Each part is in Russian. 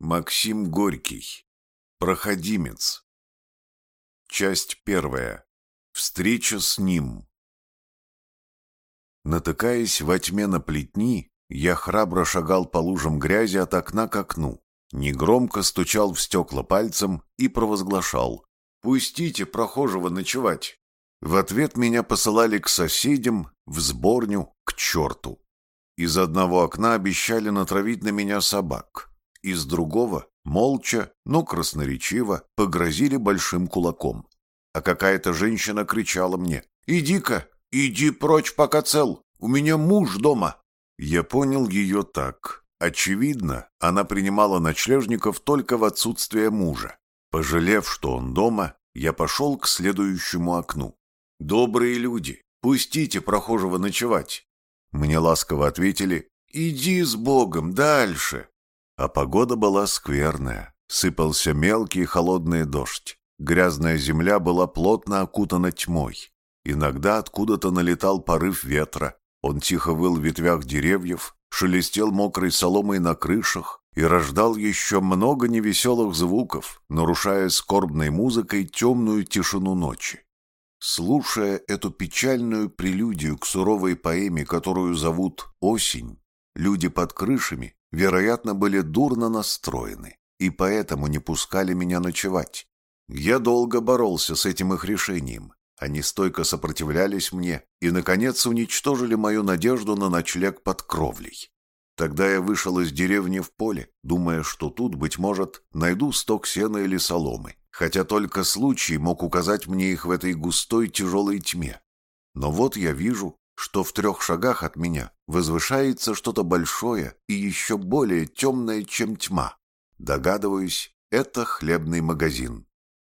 Максим Горький. Проходимец. Часть первая. Встреча с ним. Натыкаясь во тьме на плетни, я храбро шагал по лужам грязи от окна к окну, негромко стучал в стекла пальцем и провозглашал «Пустите прохожего ночевать». В ответ меня посылали к соседям, в сборню, к черту. Из одного окна обещали натравить на меня собак из другого, молча, но красноречиво, погрозили большим кулаком. А какая-то женщина кричала мне «Иди-ка, иди прочь, пока цел, у меня муж дома». Я понял ее так. Очевидно, она принимала ночлежников только в отсутствие мужа. Пожалев, что он дома, я пошел к следующему окну. «Добрые люди, пустите прохожего ночевать». Мне ласково ответили «Иди с Богом дальше». А погода была скверная. Сыпался мелкий холодный дождь. Грязная земля была плотно окутана тьмой. Иногда откуда-то налетал порыв ветра. Он тихо выл в ветвях деревьев, шелестел мокрой соломой на крышах и рождал еще много невеселых звуков, нарушая скорбной музыкой темную тишину ночи. Слушая эту печальную прелюдию к суровой поэме, которую зовут «Осень», люди под крышами вероятно, были дурно настроены и поэтому не пускали меня ночевать. Я долго боролся с этим их решением. Они стойко сопротивлялись мне и, наконец, уничтожили мою надежду на ночлег под кровлей. Тогда я вышел из деревни в поле, думая, что тут, быть может, найду сток сена или соломы, хотя только случай мог указать мне их в этой густой тяжелой тьме. Но вот я вижу, что в трех шагах от меня возвышается что-то большое и еще более темное, чем тьма. Догадываюсь, это хлебный магазин.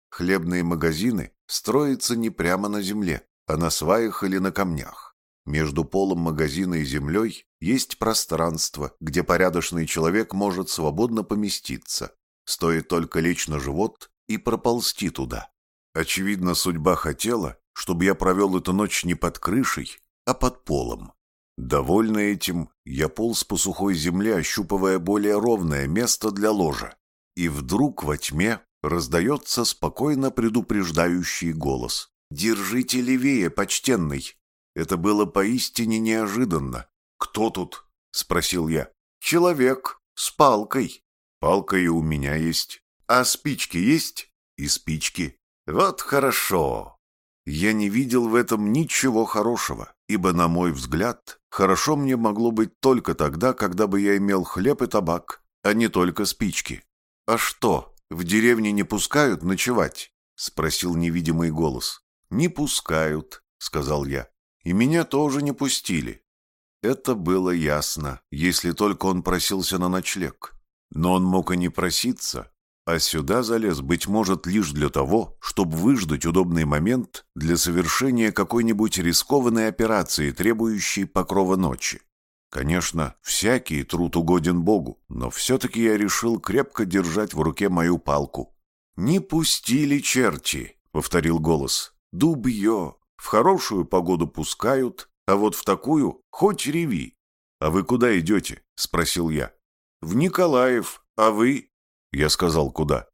Хлебные магазины строятся не прямо на земле, а на сваях или на камнях. Между полом магазина и землей есть пространство, где порядочный человек может свободно поместиться. Стоит только лечь на живот и проползти туда. Очевидно, судьба хотела, чтобы я провел эту ночь не под крышей, а под полом. Довольный этим, я полз по сухой земле, ощупывая более ровное место для ложа. И вдруг во тьме раздается спокойно предупреждающий голос. «Держите левее, почтенный!» Это было поистине неожиданно. «Кто тут?» — спросил я. «Человек с палкой». «Палка и у меня есть». «А спички есть?» «И спички». «Вот хорошо». Я не видел в этом ничего хорошего ибо, на мой взгляд, хорошо мне могло быть только тогда, когда бы я имел хлеб и табак, а не только спички. «А что, в деревне не пускают ночевать?» — спросил невидимый голос. «Не пускают», — сказал я. «И меня тоже не пустили». Это было ясно, если только он просился на ночлег. Но он мог и не проситься, а сюда залез, быть может, лишь для того, чтобы выждать удобный момент для совершения какой-нибудь рискованной операции, требующей покрова ночи. Конечно, всякий труд угоден Богу, но все-таки я решил крепко держать в руке мою палку. «Не пустили черти», — повторил голос. «Дубье. В хорошую погоду пускают, а вот в такую хоть реви». «А вы куда идете?» — спросил я. «В Николаев. А вы?» Я сказал, куда.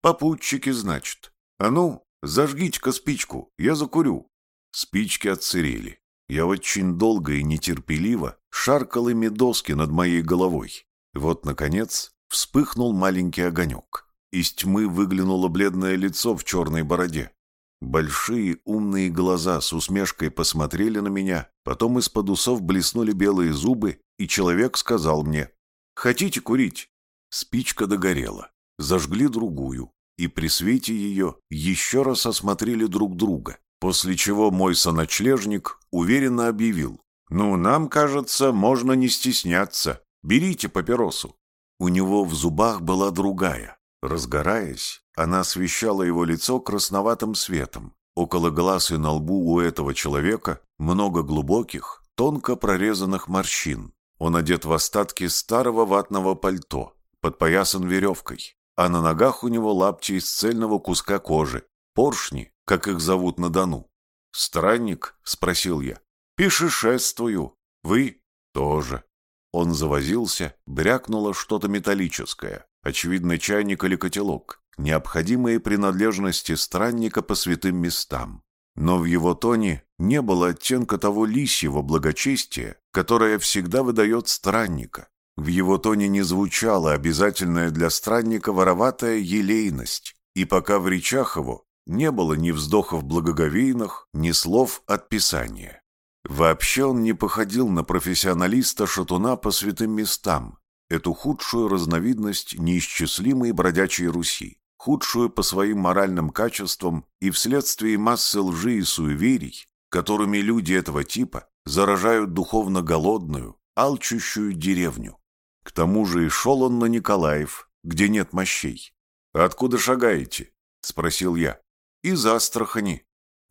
Попутчики, значит. А ну, зажгите-ка спичку, я закурю. Спички отсырели. Я очень долго и нетерпеливо шаркал ими доски над моей головой. Вот, наконец, вспыхнул маленький огонек. Из тьмы выглянуло бледное лицо в черной бороде. Большие умные глаза с усмешкой посмотрели на меня, потом из-под усов блеснули белые зубы, и человек сказал мне, «Хотите курить? Спичка догорела. Зажгли другую. И при свете ее еще раз осмотрели друг друга. После чего мой соночлежник уверенно объявил. «Ну, нам, кажется, можно не стесняться. Берите папиросу». У него в зубах была другая. Разгораясь, она освещала его лицо красноватым светом. Около глаз и на лбу у этого человека много глубоких, тонко прорезанных морщин. Он одет в остатки старого ватного пальто подпоясан веревкой, а на ногах у него лапти из цельного куска кожи, поршни, как их зовут на Дону. «Странник?» — спросил я. «Пешешествую. Вы?» «Тоже». Он завозился, брякнуло что-то металлическое. очевидно, чайник или котелок, необходимые принадлежности странника по святым местам. Но в его тоне не было оттенка того лисьего благочестия, которое всегда выдает странника. В его тоне не звучала обязательная для странника вороватая елейность, и пока в речах его не было ни вздохов благоговейных, ни слов от Писания. Вообще он не походил на профессионалиста-шатуна по святым местам, эту худшую разновидность неисчислимой бродячей Руси, худшую по своим моральным качествам и вследствие массы лжи и суеверий, которыми люди этого типа заражают духовно голодную, алчущую деревню. К тому же и шел он на Николаев, где нет мощей. «Откуда шагаете?» — спросил я. «Из Астрахани».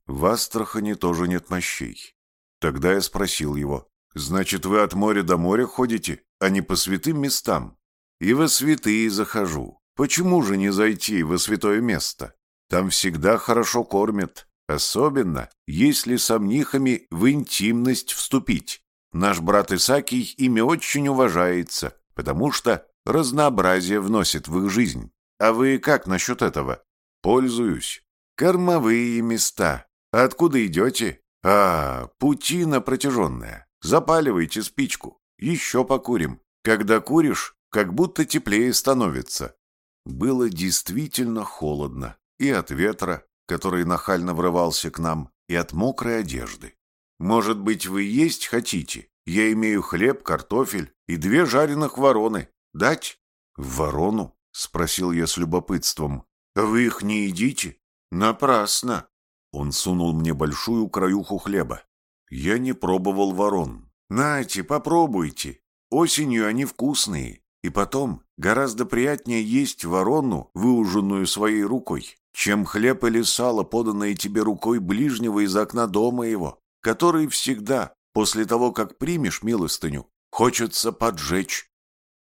«В Астрахани тоже нет мощей». Тогда я спросил его, «Значит, вы от моря до моря ходите, а не по святым местам?» «И во святые захожу. Почему же не зайти во святое место? Там всегда хорошо кормят, особенно если с амнихами в интимность вступить. Наш брат Исакий ими очень уважается, потому что разнообразие вносит в их жизнь. А вы как насчет этого? Пользуюсь. Кормовые места. Откуда идете? А, путина протяженная. Запаливайте спичку. Еще покурим. Когда куришь, как будто теплее становится. Было действительно холодно. И от ветра, который нахально врывался к нам, и от мокрой одежды. Может быть, вы есть хотите? Я имею хлеб, картофель и две жареных вороны. Дать? Ворону? Спросил я с любопытством. Вы их не едите? Напрасно. Он сунул мне большую краюху хлеба. Я не пробовал ворон. Нате, попробуйте. Осенью они вкусные. И потом, гораздо приятнее есть ворону, выуженную своей рукой, чем хлеб или сало, поданное тебе рукой ближнего из окна дома его, который всегда, после того, как примешь милостыню, хочется поджечь.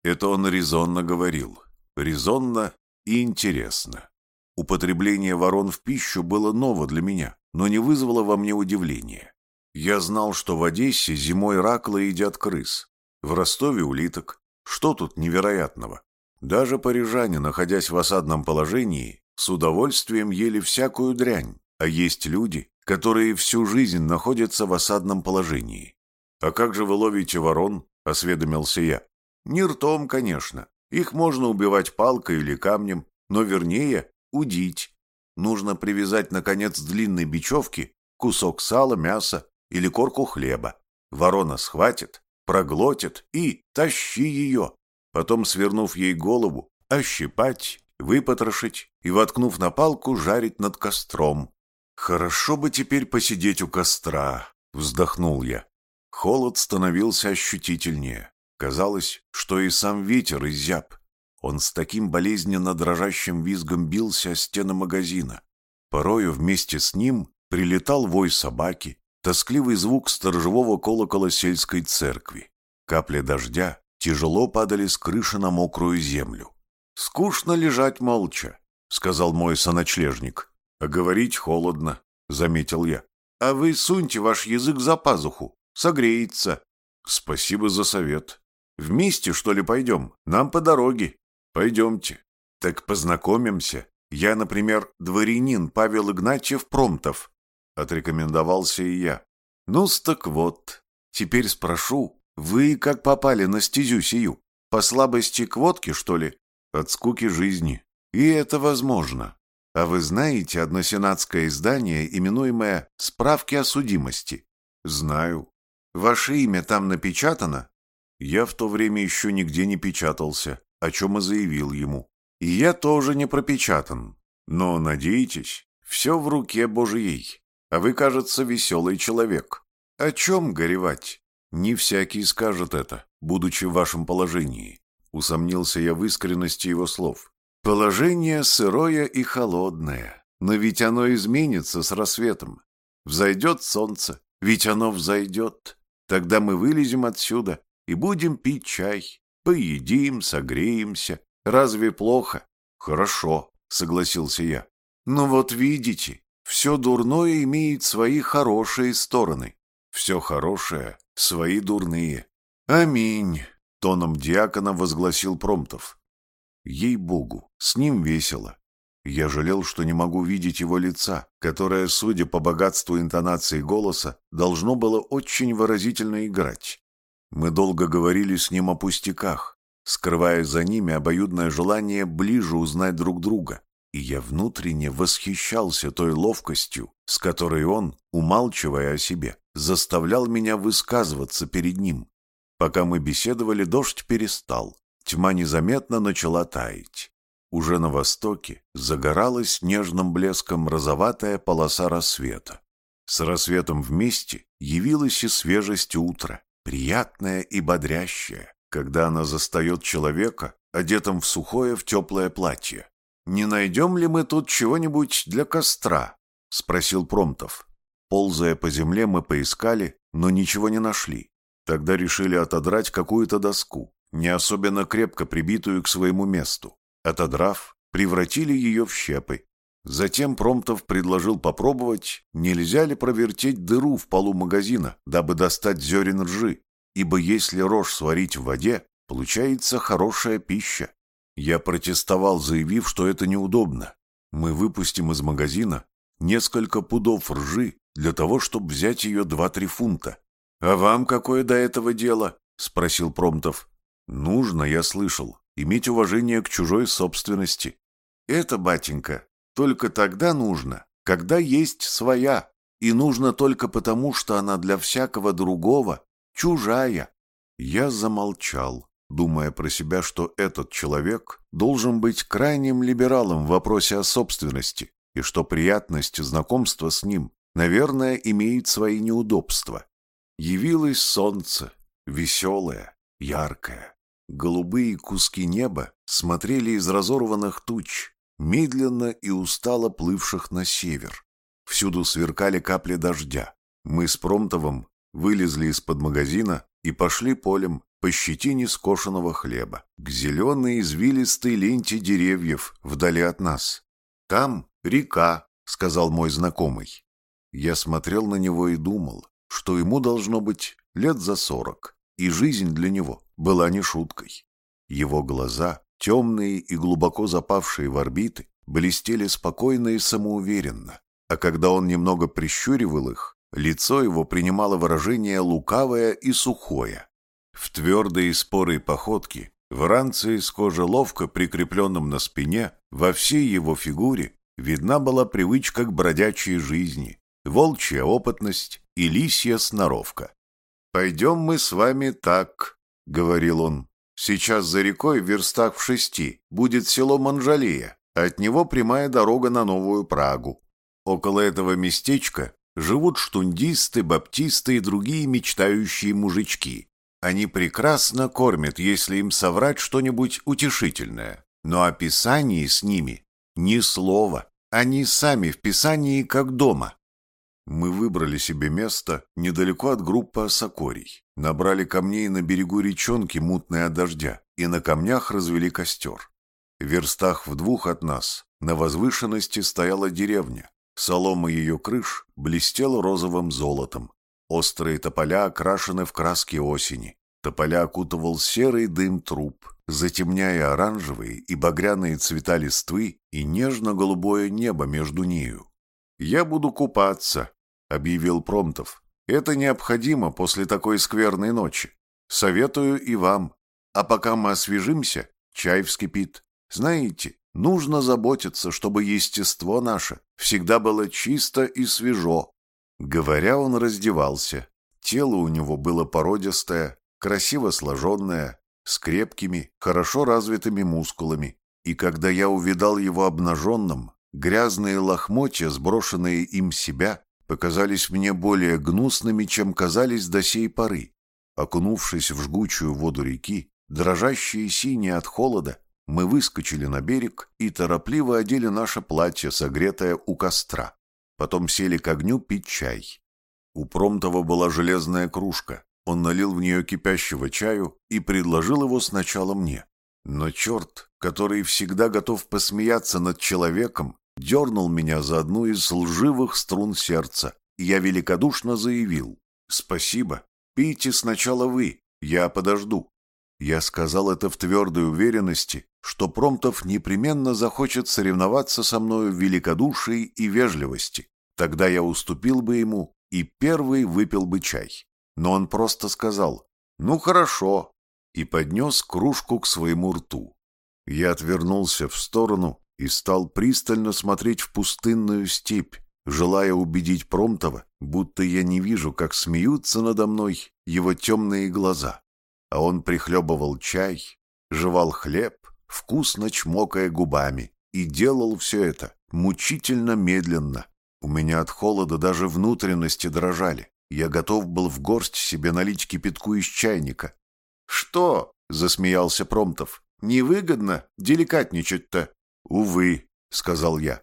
Это он резонно говорил резонно и интересно. Употребление ворон в пищу было ново для меня, но не вызвало во мне удивления. Я знал, что в Одессе зимой ракло едят крыс, в Ростове улиток. Что тут невероятного? Даже парижане, находясь в осадном положении, с удовольствием ели всякую дрянь, а есть люди, которые всю жизнь находятся в осадном положении. «А как же вы ловите ворон?» – осведомился я. «Не ртом, конечно, их можно убивать палкой или камнем, но вернее удить. Нужно привязать на конец длинной бечевки кусок сала, мяса или корку хлеба. Ворона схватит, проглотит и тащи ее. Потом, свернув ей голову, ощипать, выпотрошить и, воткнув на палку, жарить над костром. «Хорошо бы теперь посидеть у костра», — вздохнул я. Холод становился ощутительнее. Казалось, что и сам ветер изяб. Он с таким болезненно дрожащим визгом бился о стены магазина. Порою вместе с ним прилетал вой собаки, тоскливый звук сторожевого колокола сельской церкви. Капли дождя тяжело падали с крыши на мокрую землю. «Скучно лежать молча», — сказал мой соночлежник. «А говорить холодно», — заметил я. «А вы суньте ваш язык за пазуху, согреется». «Спасибо за совет», Вместе, что ли, пойдем? Нам по дороге. Пойдемте. Так познакомимся. Я, например, дворянин Павел Игнатьев Промтов. Отрекомендовался и я. ну так вот. Теперь спрошу, вы как попали на стезю сию? По слабости к водке, что ли? От скуки жизни. И это возможно. А вы знаете одно сенатское издание, именуемое «Справки о судимости»? Знаю. Ваше имя там напечатано? Я в то время еще нигде не печатался, о чем и заявил ему. И я тоже не пропечатан. Но, надейтесь, все в руке Божьей. А вы, кажется, веселый человек. О чем горевать? Не всякий скажет это, будучи в вашем положении. Усомнился я в искренности его слов. Положение сырое и холодное, но ведь оно изменится с рассветом. Взойдет солнце, ведь оно взойдет. Тогда мы вылезем отсюда и будем пить чай. Поедим, согреемся. Разве плохо? Хорошо, согласился я. Но вот видите, все дурное имеет свои хорошие стороны. Все хорошее — свои дурные. Аминь, тоном диакона возгласил Промтов. Ей-богу, с ним весело. Я жалел, что не могу видеть его лица, которое, судя по богатству интонации голоса, должно было очень выразительно играть. Мы долго говорили с ним о пустяках, скрывая за ними обоюдное желание ближе узнать друг друга, и я внутренне восхищался той ловкостью, с которой он, умалчивая о себе, заставлял меня высказываться перед ним. Пока мы беседовали, дождь перестал, тьма незаметно начала таять. Уже на востоке загоралась нежным блеском розоватая полоса рассвета. С рассветом вместе явилась и свежесть утра, приятная и бодрящая, когда она застает человека, одетым в сухое в теплое платье. «Не найдем ли мы тут чего-нибудь для костра?» — спросил Промтов. Ползая по земле, мы поискали, но ничего не нашли. Тогда решили отодрать какую-то доску, не особенно крепко прибитую к своему месту. Отодрав, превратили ее в щепы. Затем Промтов предложил попробовать, нельзя ли провертеть дыру в полу магазина, дабы достать зерен ржи, ибо если рожь сварить в воде, получается хорошая пища. Я протестовал, заявив, что это неудобно. Мы выпустим из магазина несколько пудов ржи для того, чтобы взять ее два-три фунта. «А вам какое до этого дело?» — спросил Промтов. «Нужно, я слышал иметь уважение к чужой собственности. Это, батенька, только тогда нужно, когда есть своя, и нужно только потому, что она для всякого другого чужая. Я замолчал, думая про себя, что этот человек должен быть крайним либералом в вопросе о собственности, и что приятность знакомства с ним, наверное, имеет свои неудобства. Явилось солнце, веселое, яркое. Голубые куски неба смотрели из разорванных туч, медленно и устало плывших на север. Всюду сверкали капли дождя. Мы с Промтовым вылезли из-под магазина и пошли полем по щетине скошенного хлеба, к зеленой извилистой ленте деревьев вдали от нас. «Там река», — сказал мой знакомый. Я смотрел на него и думал, что ему должно быть лет за сорок и жизнь для него была не шуткой. Его глаза, темные и глубоко запавшие в орбиты, блестели спокойно и самоуверенно, а когда он немного прищуривал их, лицо его принимало выражение лукавое и сухое. В твердой и спорой походке, в ранце из кожи ловко прикрепленном на спине, во всей его фигуре видна была привычка к бродячей жизни, волчья опытность и лисья сноровка. «Пойдем мы с вами так», — говорил он. «Сейчас за рекой, в верстах в шести, будет село Манжалия, от него прямая дорога на Новую Прагу. Около этого местечка живут штундисты, баптисты и другие мечтающие мужички. Они прекрасно кормят, если им соврать что-нибудь утешительное. Но о Писании с ними ни слова. Они сами в Писании как дома. Мы выбрали себе место недалеко от группы осокорий, набрали камней на берегу речонки, мутной от дождя, и на камнях развели костер. В верстах в двух от нас на возвышенности стояла деревня. Солома ее крыш блестела розовым золотом. Острые тополя окрашены в краски осени. Тополя окутывал серый дым труб, затемняя оранжевые и багряные цвета листвы и нежно-голубое небо между нею. «Я буду купаться», — объявил Промтов. «Это необходимо после такой скверной ночи. Советую и вам. А пока мы освежимся, чай вскипит. Знаете, нужно заботиться, чтобы естество наше всегда было чисто и свежо». Говоря, он раздевался. Тело у него было породистое, красиво сложенное, с крепкими, хорошо развитыми мускулами. И когда я увидал его обнаженным, грязные лохмотья, сброшенные им себя, показались мне более гнусными, чем казались до сей поры. Окунувшись в жгучую воду реки, дрожащие синие от холода, мы выскочили на берег и торопливо одели наше платье, согретое у костра. Потом сели к огню пить чай. У Промтова была железная кружка. Он налил в нее кипящего чаю и предложил его сначала мне. Но черт, который всегда готов посмеяться над человеком, дернул меня за одну из лживых струн сердца, и я великодушно заявил «Спасибо, пейте сначала вы, я подожду». Я сказал это в твердой уверенности, что Промтов непременно захочет соревноваться со мною в великодушии и вежливости. Тогда я уступил бы ему и первый выпил бы чай. Но он просто сказал «Ну хорошо» и поднес кружку к своему рту. Я отвернулся в сторону и стал пристально смотреть в пустынную степь, желая убедить Промтова, будто я не вижу, как смеются надо мной его темные глаза. А он прихлебывал чай, жевал хлеб, вкусно чмокая губами, и делал все это мучительно медленно. У меня от холода даже внутренности дрожали. Я готов был в горсть себе налить кипятку из чайника. «Что?» — засмеялся Промтов. «Невыгодно деликатничать-то». «Увы», — сказал я.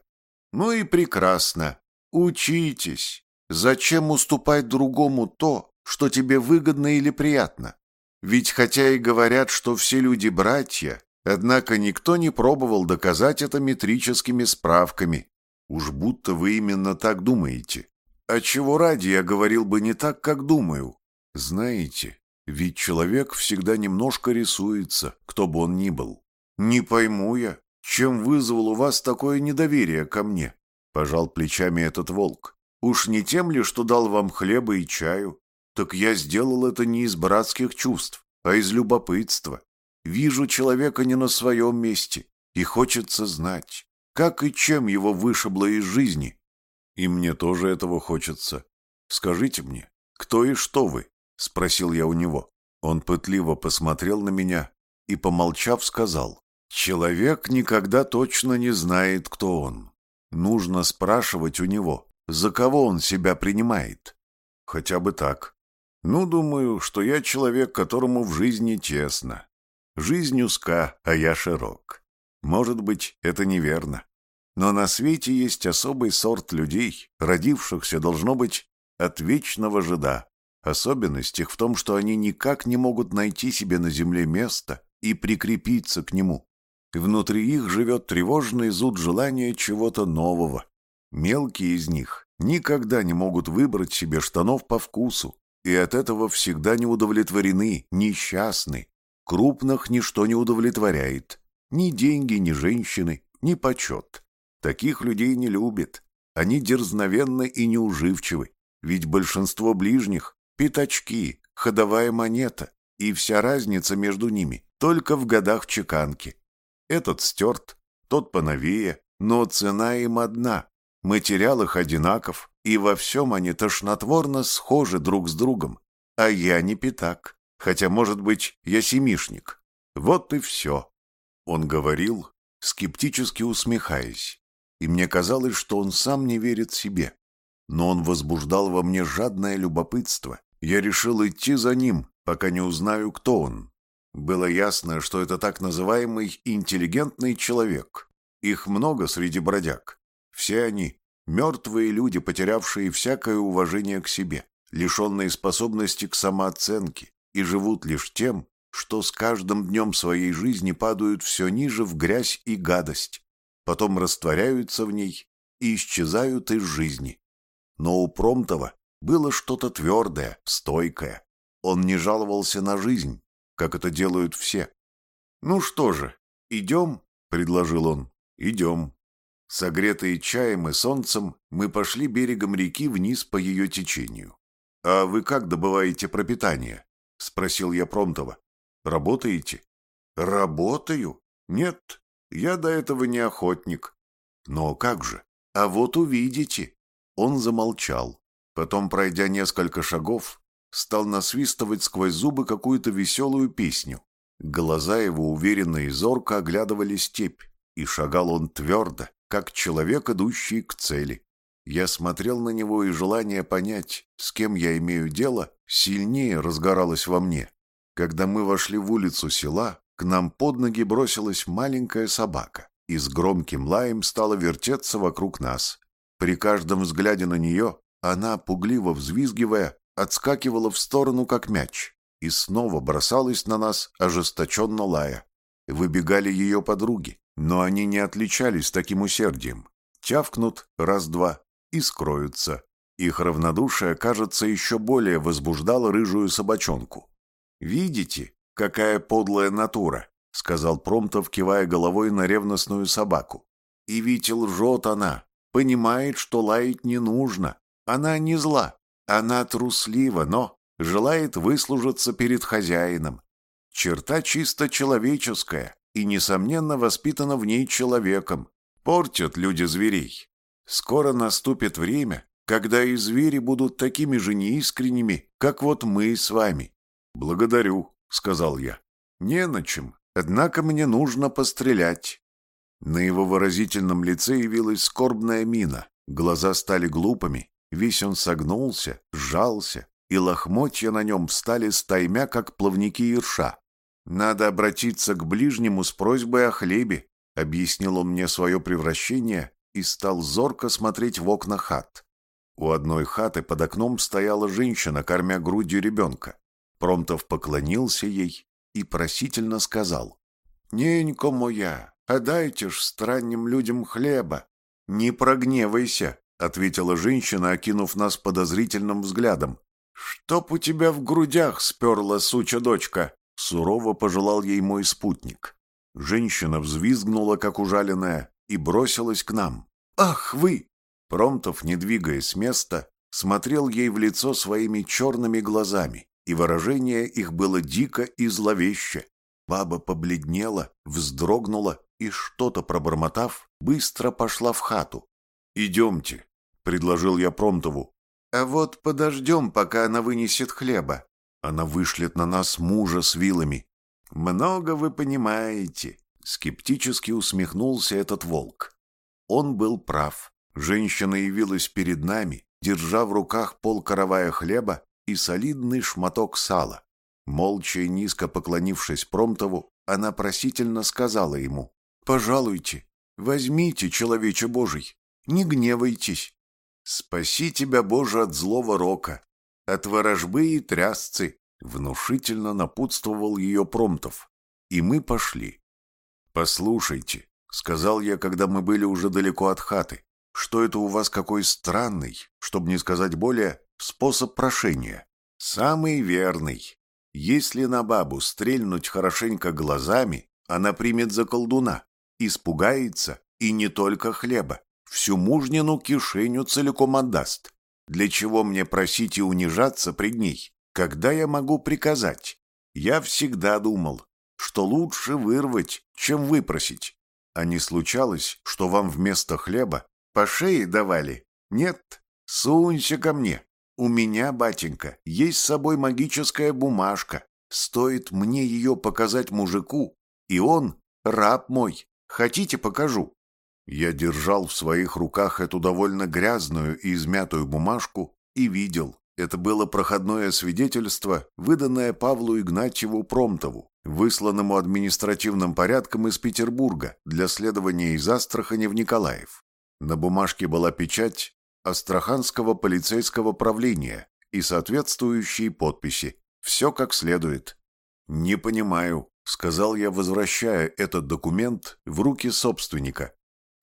«Ну и прекрасно. Учитесь. Зачем уступать другому то, что тебе выгодно или приятно? Ведь хотя и говорят, что все люди братья, однако никто не пробовал доказать это метрическими справками. Уж будто вы именно так думаете. А чего ради я говорил бы не так, как думаю? Знаете, ведь человек всегда немножко рисуется, кто бы он ни был. Не пойму я, чем вызвал у вас такое недоверие ко мне. Пожал плечами этот волк. Уж не тем ли, что дал вам хлеба и чаю? Так я сделал это не из братских чувств, а из любопытства. Вижу человека не на своем месте, и хочется знать, как и чем его вышибло из жизни. И мне тоже этого хочется. Скажите мне, кто и что вы? Спросил я у него. Он пытливо посмотрел на меня и, помолчав, сказал, «Человек никогда точно не знает, кто он. Нужно спрашивать у него, за кого он себя принимает. Хотя бы так. Ну, думаю, что я человек, которому в жизни тесно. Жизнь узка, а я широк. Может быть, это неверно. Но на свете есть особый сорт людей, родившихся, должно быть, от вечного жида. Особенность их в том, что они никак не могут найти себе на земле место и прикрепиться к нему. Внутри их живет тревожный зуд желания чего-то нового. Мелкие из них никогда не могут выбрать себе штанов по вкусу, и от этого всегда не удовлетворены, несчастны. Крупных ничто не удовлетворяет. Ни деньги, ни женщины, ни почет. Таких людей не любят. Они дерзновенны и неуживчивы. Ведь большинство ближних – пятачки, ходовая монета, и вся разница между ними только в годах чеканки. Этот стерт, тот поновее, но цена им одна. Материал их одинаков, и во всем они тошнотворно схожи друг с другом. А я не пятак, хотя, может быть, я семишник. Вот и все. Он говорил, скептически усмехаясь, и мне казалось, что он сам не верит себе. Но он возбуждал во мне жадное любопытство. Я решил идти за ним, пока не узнаю, кто он. Было ясно, что это так называемый интеллигентный человек. Их много среди бродяг. Все они – мертвые люди, потерявшие всякое уважение к себе, лишенные способности к самооценке и живут лишь тем, что с каждым днем своей жизни падают все ниже в грязь и гадость, потом растворяются в ней и исчезают из жизни. Но у Промтова было что-то твердое, стойкое. Он не жаловался на жизнь, как это делают все. «Ну что же, идем?» — предложил он. «Идем». Согретые чаем и солнцем, мы пошли берегом реки вниз по ее течению. «А вы как добываете пропитание?» — спросил я Промтова. «Работаете?» «Работаю? Нет, я до этого не охотник». «Но как же? А вот увидите». Он замолчал. Потом, пройдя несколько шагов, стал насвистывать сквозь зубы какую-то веселую песню. Глаза его уверенно и зорко оглядывали степь, и шагал он твердо, как человек, идущий к цели. Я смотрел на него, и желание понять, с кем я имею дело, сильнее разгоралось во мне. Когда мы вошли в улицу села, к нам под ноги бросилась маленькая собака и с громким лаем стала вертеться вокруг нас. При каждом взгляде на нее она, пугливо взвизгивая, отскакивала в сторону, как мяч, и снова бросалась на нас, ожесточенно лая. Выбегали ее подруги, но они не отличались таким усердием. Тявкнут раз-два и скроются. Их равнодушие, кажется, еще более возбуждало рыжую собачонку. «Видите?» какая подлая натура», — сказал Промтов, кивая головой на ревностную собаку. «И ведь лжет она, понимает, что лаять не нужно. Она не зла, она труслива, но желает выслужиться перед хозяином. Черта чисто человеческая и, несомненно, воспитана в ней человеком. Портят люди зверей. Скоро наступит время, когда и звери будут такими же неискренними, как вот мы с вами. «Благодарю», — сказал я. «Не на чем, однако мне нужно пострелять». На его выразительном лице явилась скорбная мина, глаза стали глупыми, весь он согнулся, сжался, и лохмотья на нем встали стаймя, как плавники ирша. «Надо обратиться к ближнему с просьбой о хлебе», — объяснил он мне свое превращение и стал зорко смотреть в окна хат. У одной хаты под окном стояла женщина, кормя грудью ребенка. Промтов поклонился ей и просительно сказал. «Ненько моя, а дайте ж странным людям хлеба». «Не прогневайся», — ответила женщина, окинув нас подозрительным взглядом. «Чтоб у тебя в грудях сперла суча дочка», — сурово пожелал ей мой спутник. Женщина взвизгнула, как ужаленная, и бросилась к нам. «Ах вы!» Промтов, не двигаясь с места, смотрел ей в лицо своими черными глазами, и выражение их было дико и зловеще. Баба побледнела, вздрогнула и, что-то пробормотав, быстро пошла в хату. «Идемте», — предложил я Промтову. «А вот подождем, пока она вынесет хлеба. Она вышлет на нас мужа с вилами». «Много вы понимаете», — скептически усмехнулся этот волк. Он был прав. Женщина явилась перед нами, держа в руках полкоровая хлеба и солидный шматок сала. Молча и низко поклонившись Промтову, она просительно сказала ему, «Пожалуйте, возьмите, человече Божий, не гневайтесь. Спаси тебя, Боже, от злого рока, от ворожбы и трясцы», внушительно напутствовал ее Промтов. И мы пошли. «Послушайте», — сказал я, когда мы были уже далеко от хаты, что это у вас какой странный, чтобы не сказать более, способ прошения. Самый верный. Если на бабу стрельнуть хорошенько глазами, она примет за колдуна, испугается и не только хлеба, всю мужнину кишеню целиком отдаст. Для чего мне просить и унижаться пред ней, когда я могу приказать? Я всегда думал, что лучше вырвать, чем выпросить. А не случалось, что вам вместо хлеба по шее давали? Нет. Сунься ко мне. У меня, батенька, есть с собой магическая бумажка. Стоит мне ее показать мужику, и он раб мой. Хотите, покажу?» Я держал в своих руках эту довольно грязную и измятую бумажку и видел. Это было проходное свидетельство, выданное Павлу Игнатьеву Промтову, высланному административным порядком из Петербурга для следования из Астрахани в Николаев. На бумажке была печать Астраханского полицейского правления и соответствующие подписи. Все как следует. «Не понимаю», — сказал я, возвращая этот документ в руки собственника.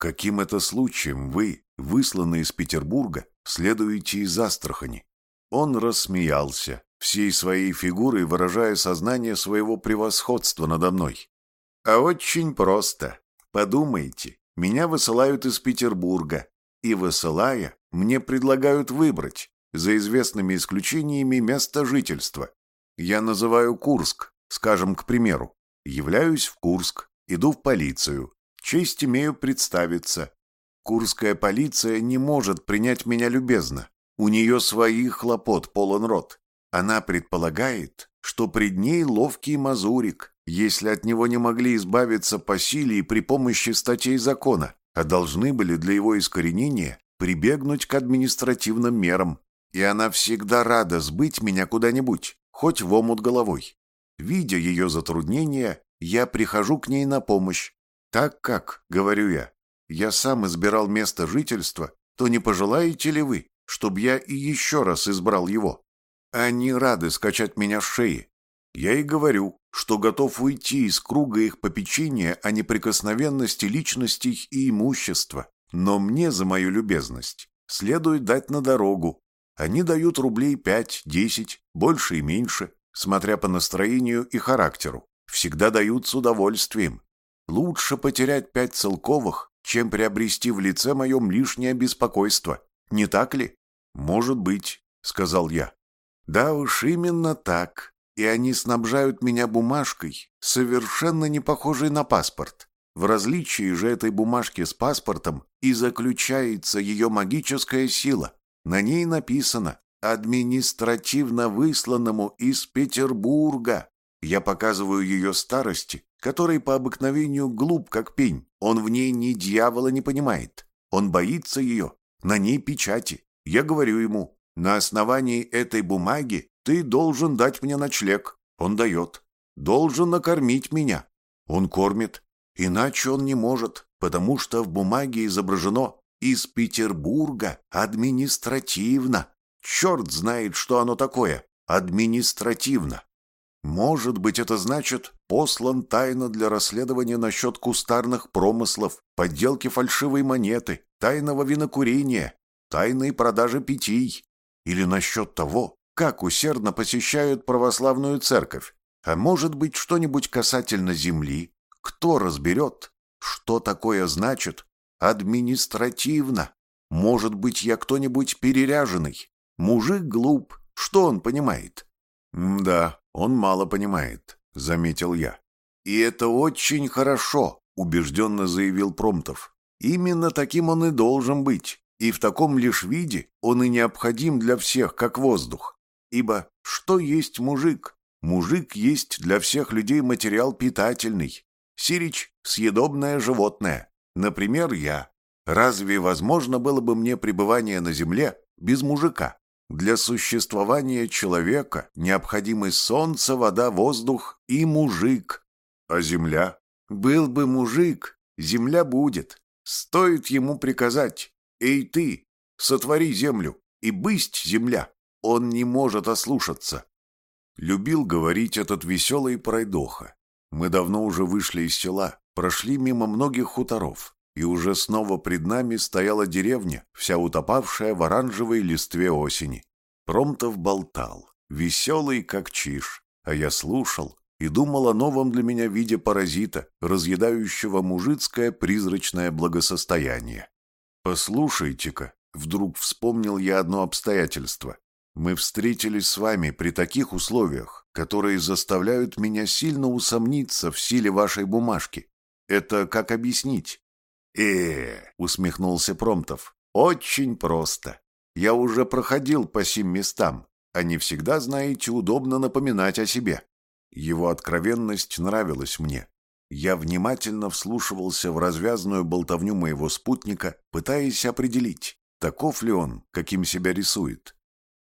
«Каким это случаем вы, высланные из Петербурга, следуете из Астрахани?» Он рассмеялся, всей своей фигурой выражая сознание своего превосходства надо мной. «А очень просто. Подумайте, меня высылают из Петербурга, и, высылая, мне предлагают выбрать, за известными исключениями, место жительства. Я называю Курск, скажем, к примеру. Являюсь в Курск, иду в полицию. Честь имею представиться. Курская полиция не может принять меня любезно. У нее своих хлопот полон рот. Она предполагает, что пред ней ловкий мазурик, если от него не могли избавиться по силе и при помощи статей закона, а должны были для его искоренения прибегнуть к административным мерам. И она всегда рада сбыть меня куда-нибудь, хоть в омут головой. Видя ее затруднения, я прихожу к ней на помощь. Так как, говорю я, я сам избирал место жительства, то не пожелаете ли вы, чтобы я и еще раз избрал его? Они рады скачать меня с шеи, я и говорю, что готов уйти из круга их попечения о неприкосновенности личностей и имущества, но мне за мою любезность следует дать на дорогу. Они дают рублей пять, десять, больше и меньше, смотря по настроению и характеру. Всегда дают с удовольствием. Лучше потерять пять целковых, чем приобрести в лице моем лишнее беспокойство. Не так ли? Может быть, сказал я. Да уж именно так. И они снабжают меня бумажкой, совершенно не похожей на паспорт. В различии же этой бумажки с паспортом и заключается ее магическая сила. На ней написано «Административно высланному из Петербурга». Я показываю ее старости, который по обыкновению глуп, как пень. Он в ней ни дьявола не понимает. Он боится ее. На ней печати. Я говорю ему, на основании этой бумаги ты должен дать мне ночлег. Он дает. Должен накормить меня. Он кормит. Иначе он не может, потому что в бумаге изображено «из Петербурга административно». Черт знает, что оно такое. Административно. Может быть, это значит, послан тайно для расследования насчет кустарных промыслов, подделки фальшивой монеты, тайного винокурения, тайной продажи питий. Или насчет того, как усердно посещают православную церковь. А может быть, что-нибудь касательно земли. Кто разберет, что такое значит административно? Может быть, я кто-нибудь переряженный. Мужик глуп. Что он понимает? да, он мало понимает, заметил я. И это очень хорошо, убежденно заявил Промтов. Именно таким он и должен быть. И в таком лишь виде он и необходим для всех, как воздух. Ибо что есть мужик? Мужик есть для всех людей материал питательный. Сирич – съедобное животное. Например, я. Разве возможно было бы мне пребывание на земле без мужика? Для существования человека необходимы солнце, вода, воздух и мужик. А земля? Был бы мужик, земля будет. Стоит ему приказать. Эй ты, сотвори землю, и бысть земля. Он не может ослушаться. Любил говорить этот веселый пройдоха. Мы давно уже вышли из села, прошли мимо многих хуторов и уже снова пред нами стояла деревня, вся утопавшая в оранжевой листве осени. Промтов болтал, веселый, как чиж, а я слушал и думал о новом для меня виде паразита, разъедающего мужицкое призрачное благосостояние. «Послушайте-ка», — вдруг вспомнил я одно обстоятельство. «Мы встретились с вами при таких условиях, которые заставляют меня сильно усомниться в силе вашей бумажки. Это как объяснить? Э усмехнулся Промтов. «Очень просто. Я уже проходил по сим местам, не всегда, знаете, удобно напоминать о себе». Его откровенность нравилась мне. Я внимательно вслушивался в развязную болтовню моего спутника, пытаясь определить, таков ли он, каким себя рисует.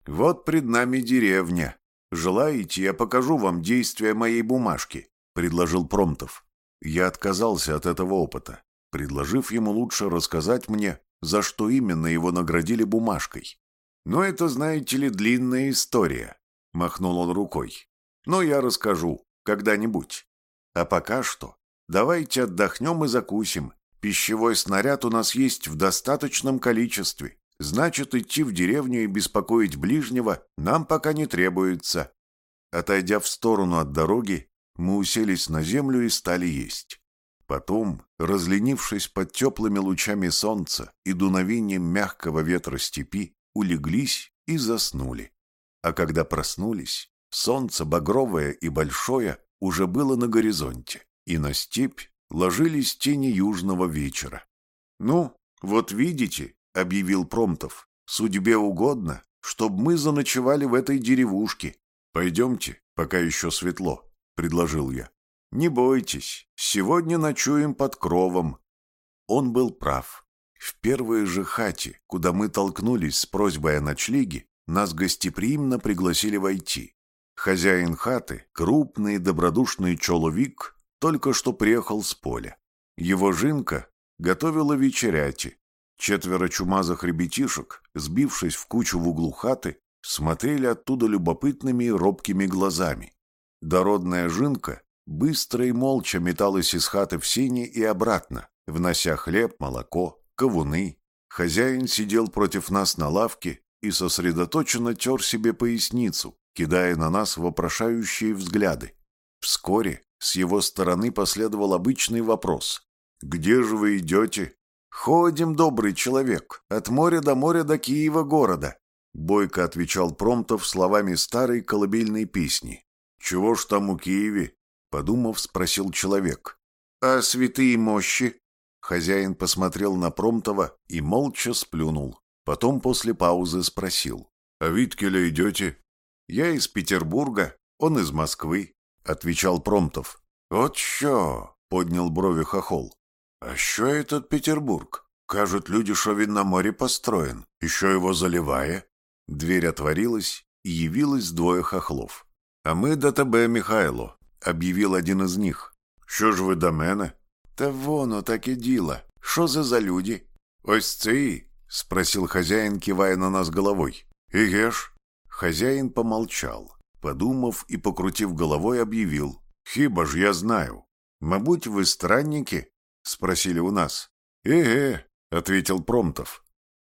«Вот пред нами деревня. Желаете, я покажу вам действия моей бумажки», — предложил Промтов. Я отказался от этого опыта предложив ему лучше рассказать мне, за что именно его наградили бумажкой. «Но это, знаете ли, длинная история», — махнул он рукой. «Но я расскажу, когда-нибудь. А пока что давайте отдохнем и закусим. Пищевой снаряд у нас есть в достаточном количестве. Значит, идти в деревню и беспокоить ближнего нам пока не требуется». Отойдя в сторону от дороги, мы уселись на землю и стали есть. Потом, разленившись под теплыми лучами солнца и дуновением мягкого ветра степи, улеглись и заснули. А когда проснулись, солнце багровое и большое уже было на горизонте, и на степь ложились тени южного вечера. «Ну, вот видите», — объявил Промтов, — «судьбе угодно, чтобы мы заночевали в этой деревушке. Пойдемте, пока еще светло», — предложил я. «Не бойтесь, сегодня ночуем под кровом». Он был прав. В первой же хате, куда мы толкнулись с просьбой о ночлеге, нас гостеприимно пригласили войти. Хозяин хаты, крупный добродушный человек, только что приехал с поля. Его жинка готовила вечеряти. Четверо чумазых ребятишек, сбившись в кучу в углу хаты, смотрели оттуда любопытными и робкими глазами. Дородная жинка быстро и молча металась из хаты в сени и обратно, внося хлеб, молоко, ковуны. Хозяин сидел против нас на лавке и сосредоточенно тер себе поясницу, кидая на нас вопрошающие взгляды. Вскоре с его стороны последовал обычный вопрос. «Где же вы идете?» «Ходим, добрый человек, от моря до моря до Киева города», Бойко отвечал Промтов словами старой колыбельной песни. «Чего ж там у Киеве?» Подумав, спросил человек. «А святые мощи?» Хозяин посмотрел на Промтова и молча сплюнул. Потом после паузы спросил. «А Виткеля идете?» «Я из Петербурга, он из Москвы», — отвечал Промтов. «От що?» — поднял брови хохол. «А що этот Петербург? Кажут люди, что він на море построен, еще его заливая». Дверь отворилась, и явилось двое хохлов. «А мы до тебе, Михайло», — объявил один из них. «Що ж ви до мене?» «Та воно таке діло. Що за за люди?» «Ось цей?» — спросил хозяин, кивая на нас головой. «Иге ж?» Хозяин помолчал, подумав и, покрутив головой, объявил. «Хиба ж я знаю. Мабуть, вы странники?» — спросили у нас. «Эге», — ответил Промтов.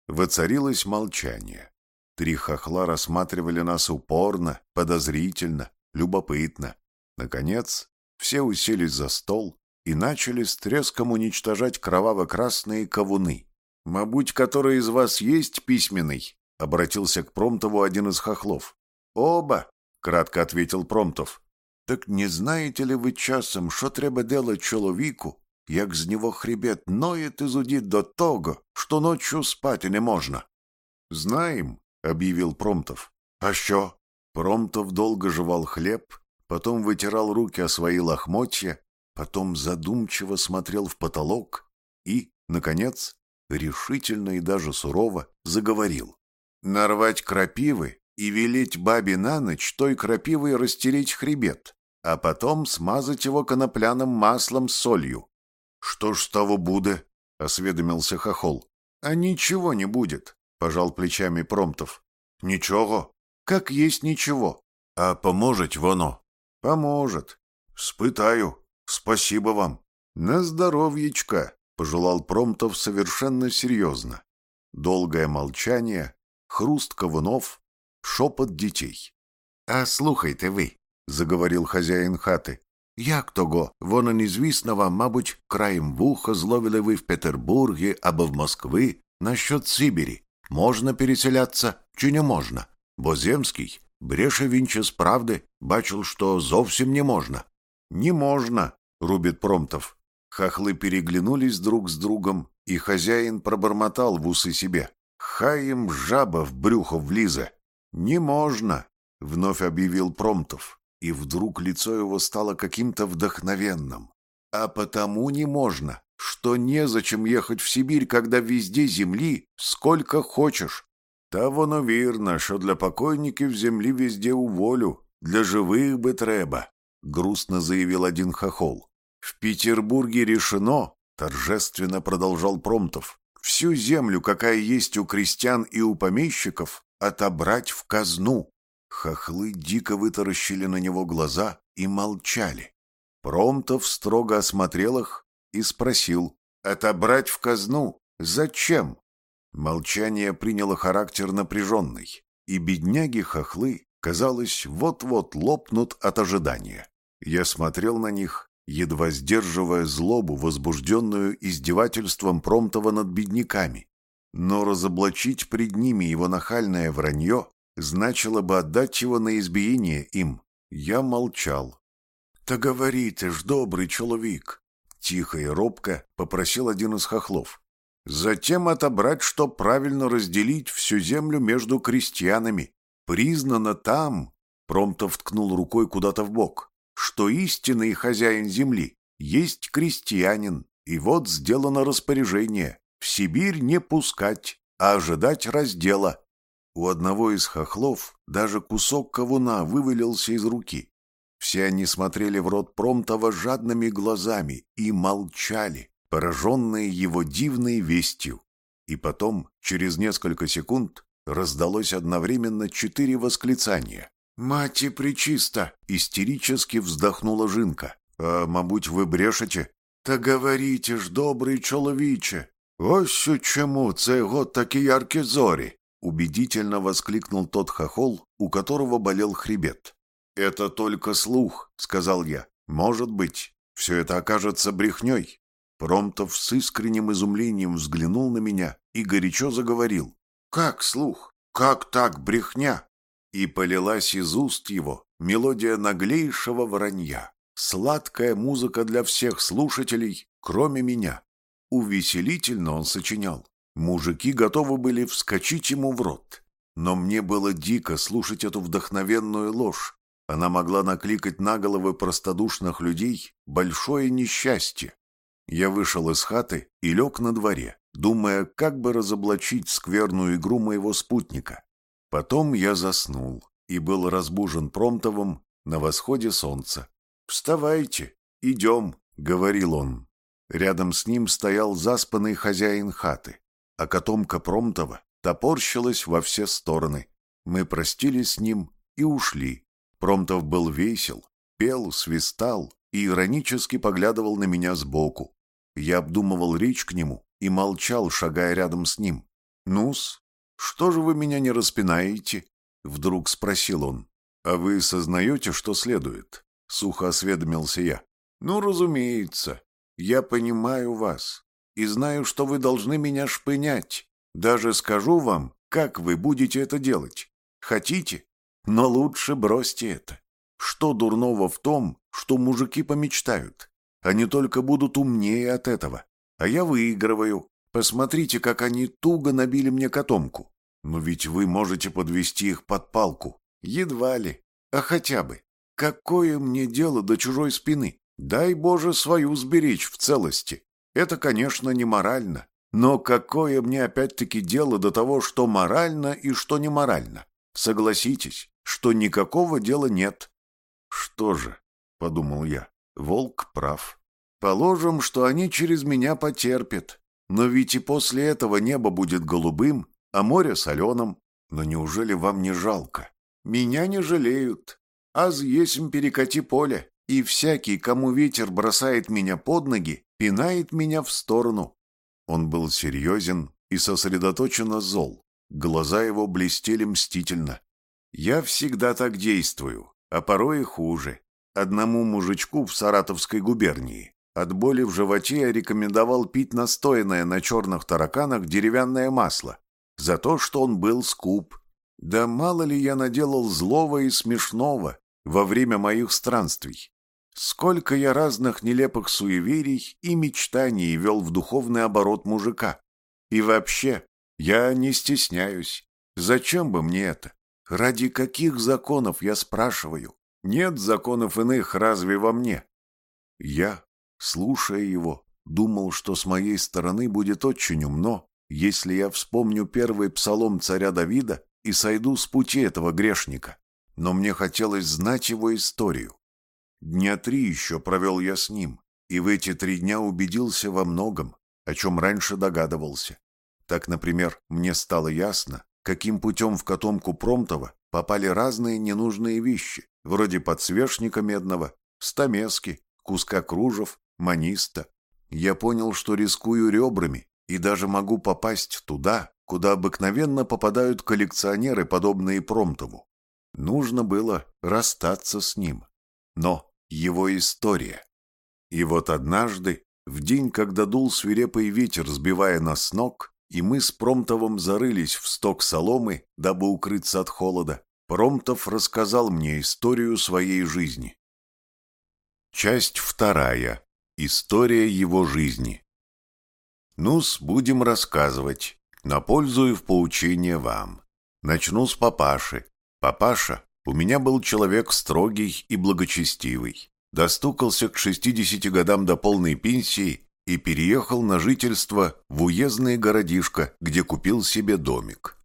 Воцарилось молчание. Три хохла рассматривали нас упорно, подозрительно, любопытно. Наконец, все уселись за стол и начали с треском уничтожать кроваво-красные ковуны. «Мабуть, который из вас есть письменный?» — обратился к Промтову один из хохлов. «Оба!» — кратко ответил Промтов. «Так не знаете ли вы часом, що треба делать чоловіку, як з нього хребет ноет і зудит до того, що ночью спать не можна?» «Знаем», — объявил Промтов. «А что?» Промтов долго жевал хлеб, потом вытирал руки о свои лохмотья, потом задумчиво смотрел в потолок и, наконец, решительно и даже сурово заговорил. «Нарвать крапивы и велеть бабе на ночь той крапивой растереть хребет, а потом смазать его конопляным маслом с солью». «Что ж с того буде?» — осведомился Хохол. «А ничего не будет. — пожал плечами Промтов. «Ничего? Как есть ничего. А поможет воно?» «Поможет. Спытаю. Спасибо вам». «На здоровьечко», — пожелал Промтов совершенно серьезно. Долгое молчание, хруст ковунов, шепот детей. «А слухайте ви», — заговорил хазяїн хати, як того, воно незвісно вам, мабуть, краєм вуха зловили ви в Петербургі або в Москві насчет Сибірі. Можна переселяться чи не можна? Бо Земський, бреше він чи справди, бачил, что зовсім не можно. Не можно, рубит Промтов. Хохлы переглянулись друг с другом, и хозяин пробормотал в усы себе. Хай им жаба в брюхо влиза. Не можно, вновь объявил Промтов, и вдруг лицо его стало каким-то вдохновенным. А потому не можно, что незачем ехать в Сибирь, когда везде земли сколько хочешь. Та воно вірно, що для покойників земли везде уволю, для живых бы треба, грустно заявил один хохол. В Петербурге решено, торжественно продолжал Промтов, всю землю, какая есть у крестьян и у помещиков, отобрать в казну. Хохлы дико вытаращили на него глаза и молчали. Промтов строго осмотрел их и спросил, «Отобрать в казну? Зачем?» Молчание приняло характер напряженный, и бедняги-хохлы, казалось, вот-вот лопнут от ожидания. Я смотрел на них, едва сдерживая злобу, возбужденную издевательством Промтова над бедняками. Но разоблачить пред ними его нахальное вранье значило бы отдать его на избиение им. Я молчал. «Та говорите ж, добрый человек, Тихо и робко попросил один из хохлов. Затем отобрать, что правильно разделить всю землю между крестьянами. Признано там, Промтов ткнул рукой куда-то в бок, что истинный хозяин земли есть крестьянин, и вот сделано распоряжение в Сибирь не пускать, а ожидать раздела. У одного из хохлов даже кусок ковуна вывалился из руки. Все они смотрели в рот Промтова жадными глазами и молчали, пораженные его дивной вестью. И потом, через несколько секунд, раздалось одновременно четыре восклицания. «Мати причиста!» — истерически вздохнула Жинка. «А, мабуть, вы брешете?» «Та говорите ж, добрий чоловіче, ось чому це год такі яркі зорі!» — убедительно воскликнул тот хохол, у которого болел хребет. «Это только слух», — сказал я. «Может быть, все это окажется брехней». Промтов с искренним изумлением взглянул на меня и горячо заговорил. «Как слух? Как так брехня?» И полилась из уст его мелодия наглейшего вранья, сладкая музыка для всех слушателей, кроме меня. Увеселительно он сочинял. Мужики готовы были вскочить ему в рот. Но мне было дико слушать эту вдохновенную ложь. Она могла накликать на головы простодушных людей большое несчастье. Я вышел из хаты и лег на дворе, думая, как бы разоблачить скверную игру моего спутника. Потом я заснул и был разбужен Промтовым на восходе солнца. «Вставайте, идем», — говорил он. Рядом с ним стоял заспанный хозяин хаты, а котомка Промтова топорщилась во все стороны. Мы простились с ним и ушли. Промтов был весел, пел, свистал и иронически поглядывал на меня сбоку. Я обдумывал речь к нему и молчал, шагая рядом с ним. «Ну-с, что же вы меня не распинаете?» — вдруг спросил он. «А вы сознаете, что следует?» — сухо осведомился я. «Ну, разумеется. Я понимаю вас и знаю, что вы должны меня шпынять. Даже скажу вам, как вы будете это делать. Хотите? Но лучше бросьте это. Что дурного в том, что мужики помечтают? Они только будут умнее от этого. А я выигрываю. Посмотрите, как они туго набили мне котомку. Но ведь вы можете подвести их под палку. Едва ли. А хотя бы. Какое мне дело до чужой спины? Дай Боже свою сберечь в целости. Это, конечно, не морально. Но какое мне опять-таки дело до того, что морально и что не морально? Согласитесь, что никакого дела нет. Что же, — подумал я, — волк прав. Положим, что они через меня потерпят. Но ведь и после этого небо будет голубым, а море соленым. Но неужели вам не жалко? Меня не жалеют. Аз есмь перекати поле, и всякий, кому ветер бросает меня под ноги, пинает меня в сторону. Он был серьезен и сосредоточенно зол. Глаза его блестели мстительно. Я всегда так действую, а порой и хуже. Одному мужичку в Саратовской губернии от боли в животе я рекомендовал пить настоянное на черных тараканах деревянное масло, за то, что он был скуп. Да мало ли я наделал злого и смешного во время моих странствий. Сколько я разных нелепых суеверий и мечтаний вел в духовный оборот мужика. И вообще, я не стесняюсь. Зачем бы мне это? Ради каких законов, я спрашиваю? Нет законов иных разве во мне? Я, слушая его, думал, что с моей стороны будет очень умно, если я вспомню первый псалом царя Давида и сойду с пути этого грешника. Но мне хотелось знать его историю. Дня три еще провел я с ним, и в эти три дня убедился во многом, о чем раньше догадывался. Так, например, мне стало ясно, каким путем в котомку Промтова попали разные ненужные вещи, вроде подсвечника медного, стамески, куска кружев, маниста. Я понял, что рискую ребрами и даже могу попасть туда, куда обыкновенно попадают коллекционеры, подобные Промтову. Нужно было расстаться с ним. Но его история. И вот однажды, в день, когда дул свирепый ветер, сбивая нас с ног, и мы с Промтовым зарылись в сток соломы, дабы укрыться от холода, Промтов рассказал мне историю своей жизни. Часть вторая. История его жизни. Ну-с, будем рассказывать. На пользу и в поучение вам. Начну с папаши. Папаша у меня был человек строгий и благочестивый. Достукался к 60 годам до полной пенсии и переехал на жительство в уездное городишко, где купил себе домик.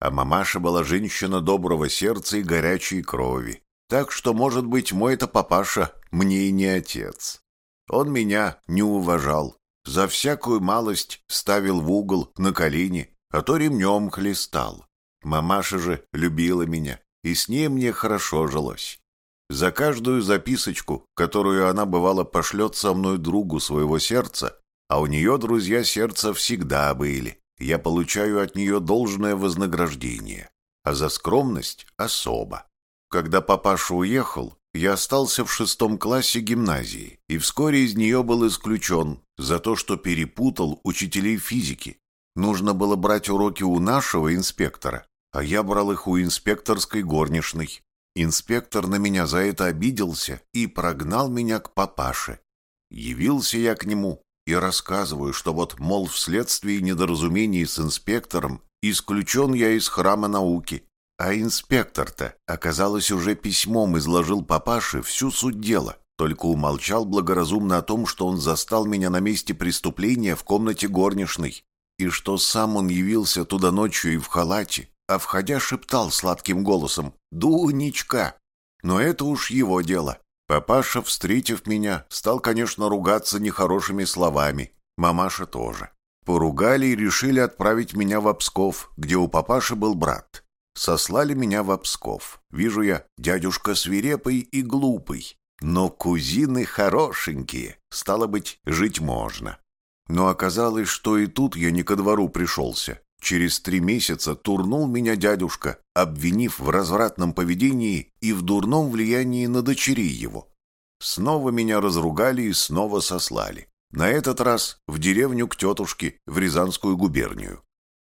А мамаша была женщина доброго сердца и горячей крови. Так что, может быть, мой-то папаша мне и не отец. Он меня не уважал, за всякую малость ставил в угол на колени, а то ремнем хлестал. Мамаша же любила меня, и с ней мне хорошо жилось. За каждую записочку, которую она бывало пошлет со мной другу своего сердца, а у нее друзья сердца всегда были, я получаю от нее должное вознаграждение, а за скромность – особо. Когда папаша уехал, я остался в шестом классе гимназии и вскоре из нее был исключен за то, что перепутал учителей физики. Нужно было брать уроки у нашего инспектора, а я брал их у инспекторской горничной. Инспектор на меня за это обиделся и прогнал меня к папаше. Явился я к нему и рассказываю, что вот, мол, вследствие недоразумений с инспектором исключен я из храма науки. А инспектор-то, оказалось, уже письмом изложил папаше всю суть дела, только умолчал благоразумно о том, что он застал меня на месте преступления в комнате горничной, и что сам он явился туда ночью и в халате, а входя шептал сладким голосом «Дунечка!». Но это уж его дело. Папаша, встретив меня, стал, конечно, ругаться нехорошими словами. Мамаша тоже. Поругали и решили отправить меня в Обсков, где у папаши был брат. Сослали меня в Обсков. Вижу я, дядюшка свирепый и глупый. Но кузины хорошенькие. Стало быть, жить можно. Но оказалось, что и тут я не ко двору пришелся. Через три месяца турнул меня дядюшка, обвинив в развратном поведении и в дурном влиянии на дочерей его. Снова меня разругали и снова сослали. На этот раз в деревню к тетушке, в Рязанскую губернию.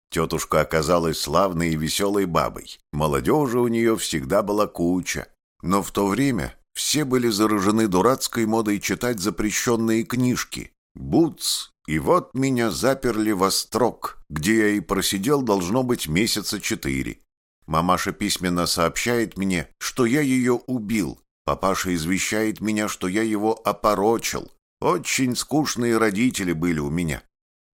Тетушка оказалась славной и веселой бабой. Молодежи у нее всегда была куча. Но в то время все были заражены дурацкой модой читать запрещенные книжки. Буц и вот меня заперли во строк, где я и просидел, должно быть, месяца четыре. Мамаша письменно сообщает мне, что я ее убил. Папаша извещает меня, что я его опорочил. Очень скучные родители были у меня.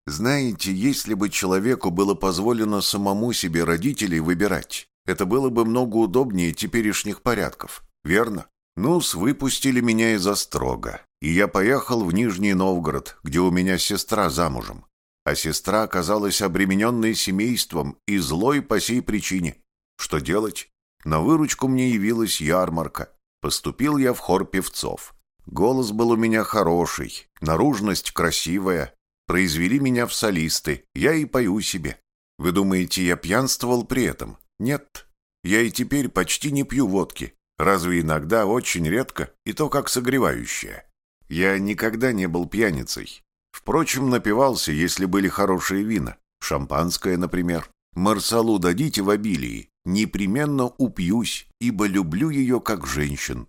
Знаете, если бы человеку было позволено самому себе родителей выбирать, это было бы много удобнее теперешних порядков, верно? Ну-с, выпустили меня из острога, и я поехал в Нижний Новгород, где у меня сестра замужем. А сестра оказалась обремененной семейством и злой по сей причине. Что делать? На выручку мне явилась ярмарка. Поступил я в хор певцов. Голос был у меня хороший, наружность красивая. Произвели меня в солисты, я и пою себе. Вы думаете, я пьянствовал при этом? Нет. Я и теперь почти не пью водки, Разве иногда, очень редко, и то как согревающее. Я никогда не был пьяницей. Впрочем, напивался, если были хорошие вина. Шампанское, например. Марсалу дадите в обилии. Непременно упьюсь, ибо люблю ее как женщин.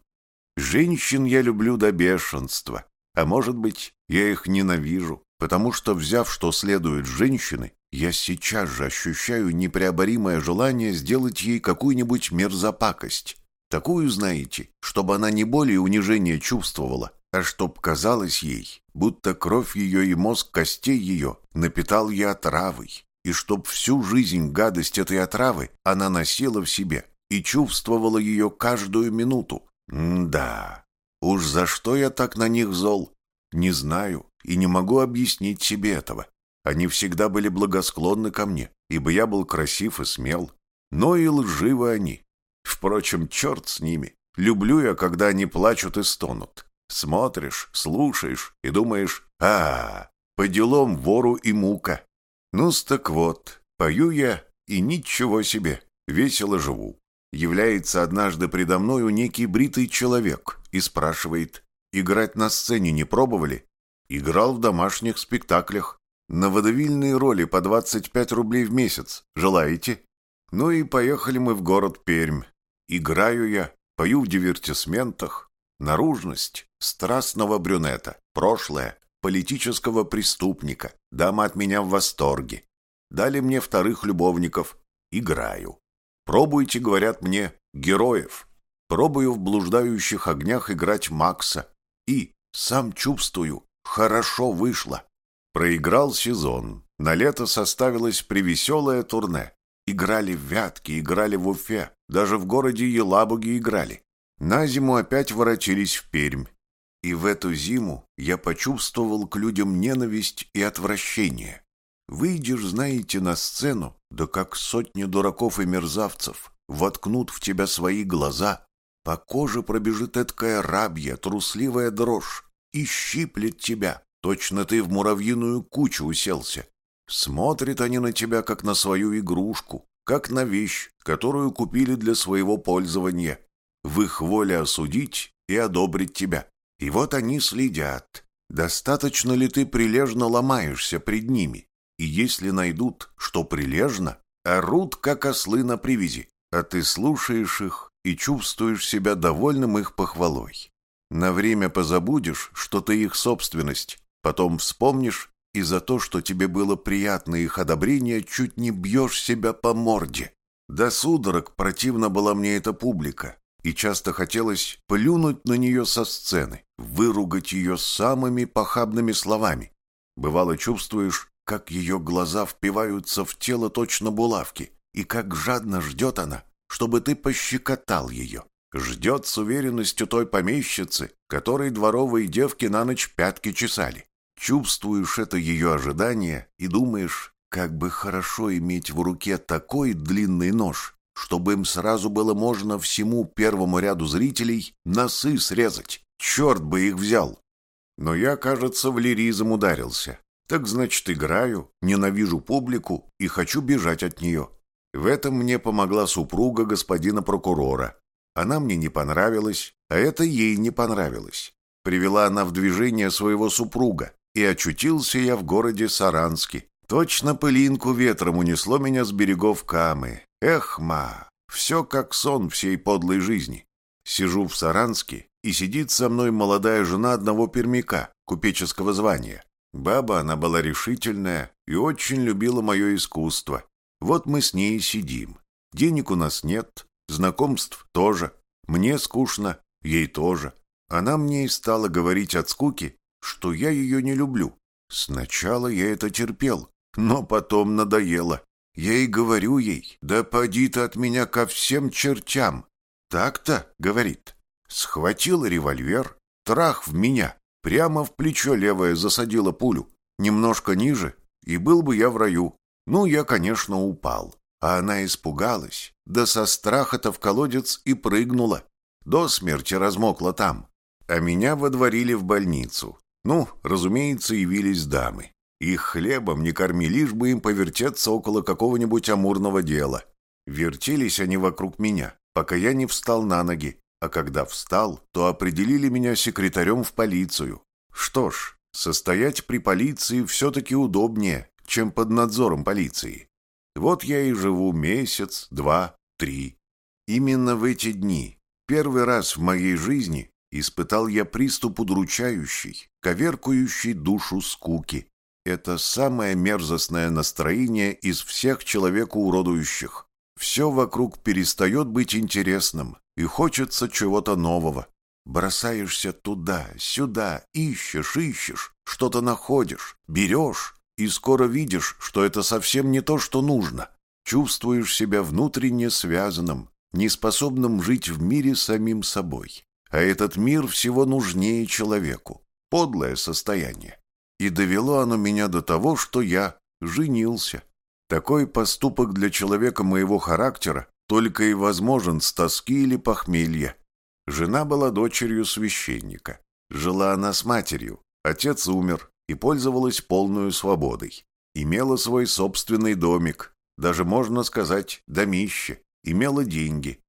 Женщин я люблю до бешенства. А может быть, я их ненавижу, потому что, взяв что следует женщины, я сейчас же ощущаю непреоборимое желание сделать ей какую-нибудь мерзопакость, Такую, знаете, чтобы она не более унижения чувствовала, а чтоб казалось ей, будто кровь ее и мозг костей ее напитал я отравой, и чтоб всю жизнь гадость этой отравы она носила в себе и чувствовала ее каждую минуту. М да, уж за что я так на них зол, не знаю и не могу объяснить себе этого. Они всегда были благосклонны ко мне, ибо я был красив и смел, но и лживы они, Впрочем, черт с ними. Люблю я, когда они плачут и стонут. Смотришь, слушаешь и думаешь, а, по делам вору и мука. Ну-с так вот, пою я и ничего себе, весело живу. Является однажды предо мною некий бритый человек и спрашивает, играть на сцене не пробовали? Играл в домашних спектаклях. На водовильные роли по 25 рублей в месяц. Желаете? Ну и поехали мы в город Пермь. Играю я, пою в дивертисментах. Наружность страстного брюнета, прошлое политического преступника. Дама от меня в восторге. Дали мне вторых любовников. Играю. Пробуйте, говорят мне, героев. Пробую в блуждающих огнях играть Макса. И, сам чувствую, хорошо вышло. Проиграл сезон. На лето составилось превеселое турне. Играли в Вятке, играли в Уфе, даже в городе Елабуге играли. На зиму опять воротились в Пермь. И в эту зиму я почувствовал к людям ненависть и отвращение. Выйдешь, знаете, на сцену, да как сотни дураков и мерзавцев воткнут в тебя свои глаза, по коже пробежит эткая рабья, трусливая дрожь и щиплет тебя. Точно ты в муравьиную кучу уселся. Смотрят они на тебя, как на свою игрушку, как на вещь, которую купили для своего пользования. В их воле осудить и одобрить тебя. И вот они следят, достаточно ли ты прилежно ломаешься пред ними. И если найдут, что прилежно, орут, как ослы на привязи, а ты слушаешь их и чувствуешь себя довольным их похвалой. На время позабудешь, что ты их собственность, потом вспомнишь, и за то, что тебе было приятно их одобрение, чуть не бьешь себя по морде. До судорог противна была мне эта публика, и часто хотелось плюнуть на нее со сцены, выругать ее самыми похабными словами. Бывало чувствуешь, как ее глаза впиваются в тело точно булавки, и как жадно ждет она, чтобы ты пощекотал ее. Ждет с уверенностью той помещицы, которой дворовые девки на ночь пятки чесали. Чувствуешь это ее ожидание и думаешь, как бы хорошо иметь в руке такой длинный нож, чтобы им сразу было можно всему первому ряду зрителей носы срезать. Черт бы их взял! Но я, кажется, в лиризм ударился. Так значит, играю, ненавижу публику и хочу бежать от нее. В этом мне помогла супруга господина прокурора. Она мне не понравилась, а это ей не понравилось. Привела она в движение своего супруга, и очутился я в городе Саранске. Точно пылинку ветром унесло меня с берегов Камы. Эх, ма, все как сон всей подлой жизни. Сижу в Саранске, и сидит со мной молодая жена одного пермяка, купеческого звания. Баба она была решительная и очень любила мое искусство. Вот мы с ней сидим. Денег у нас нет, знакомств тоже. Мне скучно, ей тоже. Она мне и стала говорить от скуки, что я ее не люблю. Сначала я это терпел, но потом надоело. Я и говорю ей, да поди ты от меня ко всем чертям. Так-то, говорит. Схватила револьвер, трах в меня, прямо в плечо левое засадила пулю, немножко ниже, и был бы я в раю. Ну, я, конечно, упал. А она испугалась, да со страха-то в колодец и прыгнула. До смерти размокла там. А меня водворили в больницу. Ну, разумеется, явились дамы. Их хлебом не корми, лишь бы им повертеться около какого-нибудь амурного дела. Вертелись они вокруг меня, пока я не встал на ноги, а когда встал, то определили меня секретарем в полицию. Что ж, состоять при полиции все-таки удобнее, чем под надзором полиции. Вот я и живу месяц, два, три. Именно в эти дни, первый раз в моей жизни, испытал я приступ удручающий, коверкующий душу скуки. Это самое мерзостное настроение из всех человеку уродующих. Все вокруг перестает быть интересным, и хочется чего-то нового. Бросаешься туда, сюда, ищешь, ищешь, что-то находишь, берешь, и скоро видишь, что это совсем не то, что нужно. Чувствуешь себя внутренне связанным, неспособным жить в мире самим собой. А этот мир всего нужнее человеку. Подлое состояние. И довело оно меня до того, что я женился. Такой поступок для человека моего характера только и возможен с тоски или похмелья. Жена была дочерью священника. Жила она с матерью. Отец умер и пользовалась полную свободой. Имела свой собственный домик, даже, можно сказать, домище. Имела деньги.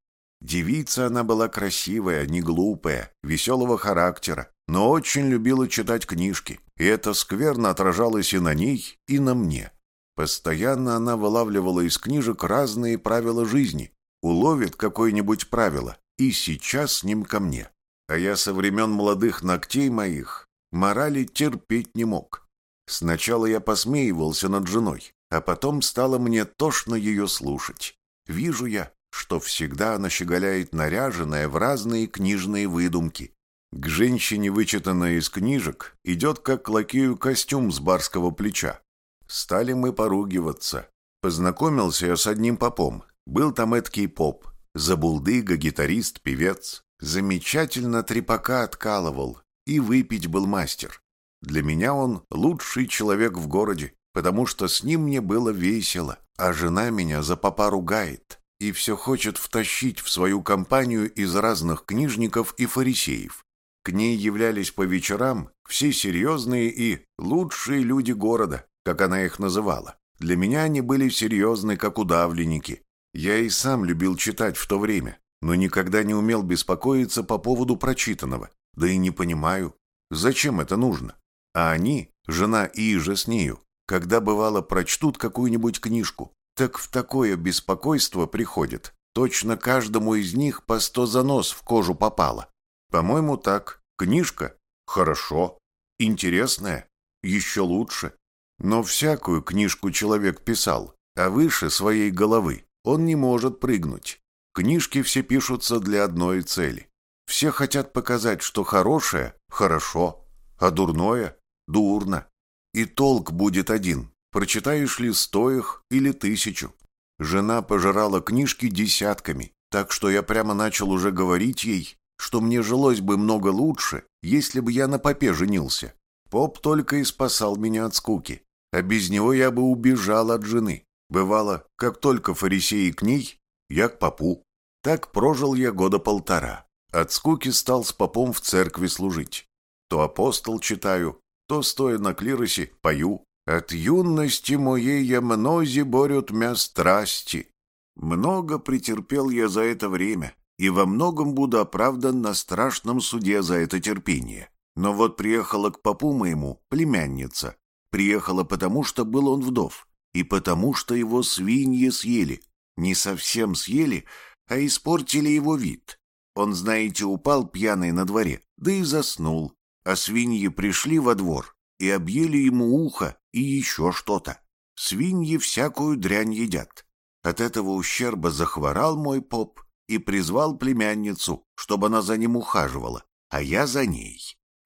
Девица она была красивая, не глупая, веселого характера, но очень любила читать книжки, и это скверно отражалось и на ней, и на мне. Постоянно она вылавливала из книжек разные правила жизни, уловит какое-нибудь правило, и сейчас с ним ко мне. А я со времен молодых ногтей моих морали терпеть не мог. Сначала я посмеивался над женой, а потом стало мне тошно ее слушать. Вижу я, что всегда она щеголяет наряженная в разные книжные выдумки. К женщине, вычитанная из книжек, идет как к лакею костюм с барского плеча. Стали мы поругиваться. Познакомился я с одним попом. Был там эткий поп. Забулдыга, гитарист, певец. Замечательно трепака откалывал. И выпить был мастер. Для меня он лучший человек в городе, потому что с ним мне было весело, а жена меня за попа ругает и все хочет втащить в свою компанию из разных книжников и фарисеев. К ней являлись по вечерам все серьезные и лучшие люди города, как она их называла. Для меня они были серьезны, как удавленники. Я и сам любил читать в то время, но никогда не умел беспокоиться по поводу прочитанного. Да и не понимаю, зачем это нужно. А они, жена и же с нею, когда бывало прочтут какую-нибудь книжку, так в такое беспокойство приходит. Точно каждому из них по сто занос в кожу попало. По-моему, так. Книжка? Хорошо. Интересная? Еще лучше. Но всякую книжку человек писал, а выше своей головы он не может прыгнуть. Книжки все пишутся для одной цели. Все хотят показать, что хорошее – хорошо, а дурное – дурно. И толк будет один. Прочитаешь ли сто их или тысячу? Жена пожирала книжки десятками, так что я прямо начал уже говорить ей, что мне жилось бы много лучше, если бы я на попе женился. Поп только и спасал меня от скуки, а без него я бы убежал от жены. Бывало, как только фарисеи к ней, я к попу. Так прожил я года полтора. От скуки стал с попом в церкви служить. То апостол читаю, то, стоя на клиросе, пою. От юности моей я мнози борют мя страсти. Много претерпел я за это время, и во многом буду оправдан на страшном суде за это терпение. Но вот приехала к попу моему племянница. Приехала потому, что был он вдов и потому, что его свиньи съели. Не совсем съели, а испортили его вид. Он, знаете, упал пьяный на дворе, да и заснул. А свиньи пришли во двор и объели ему ухо и еще что-то. Свиньи всякую дрянь едят. От этого ущерба захворал мой поп и призвал племянницу, чтобы она за ним ухаживала, а я за ней.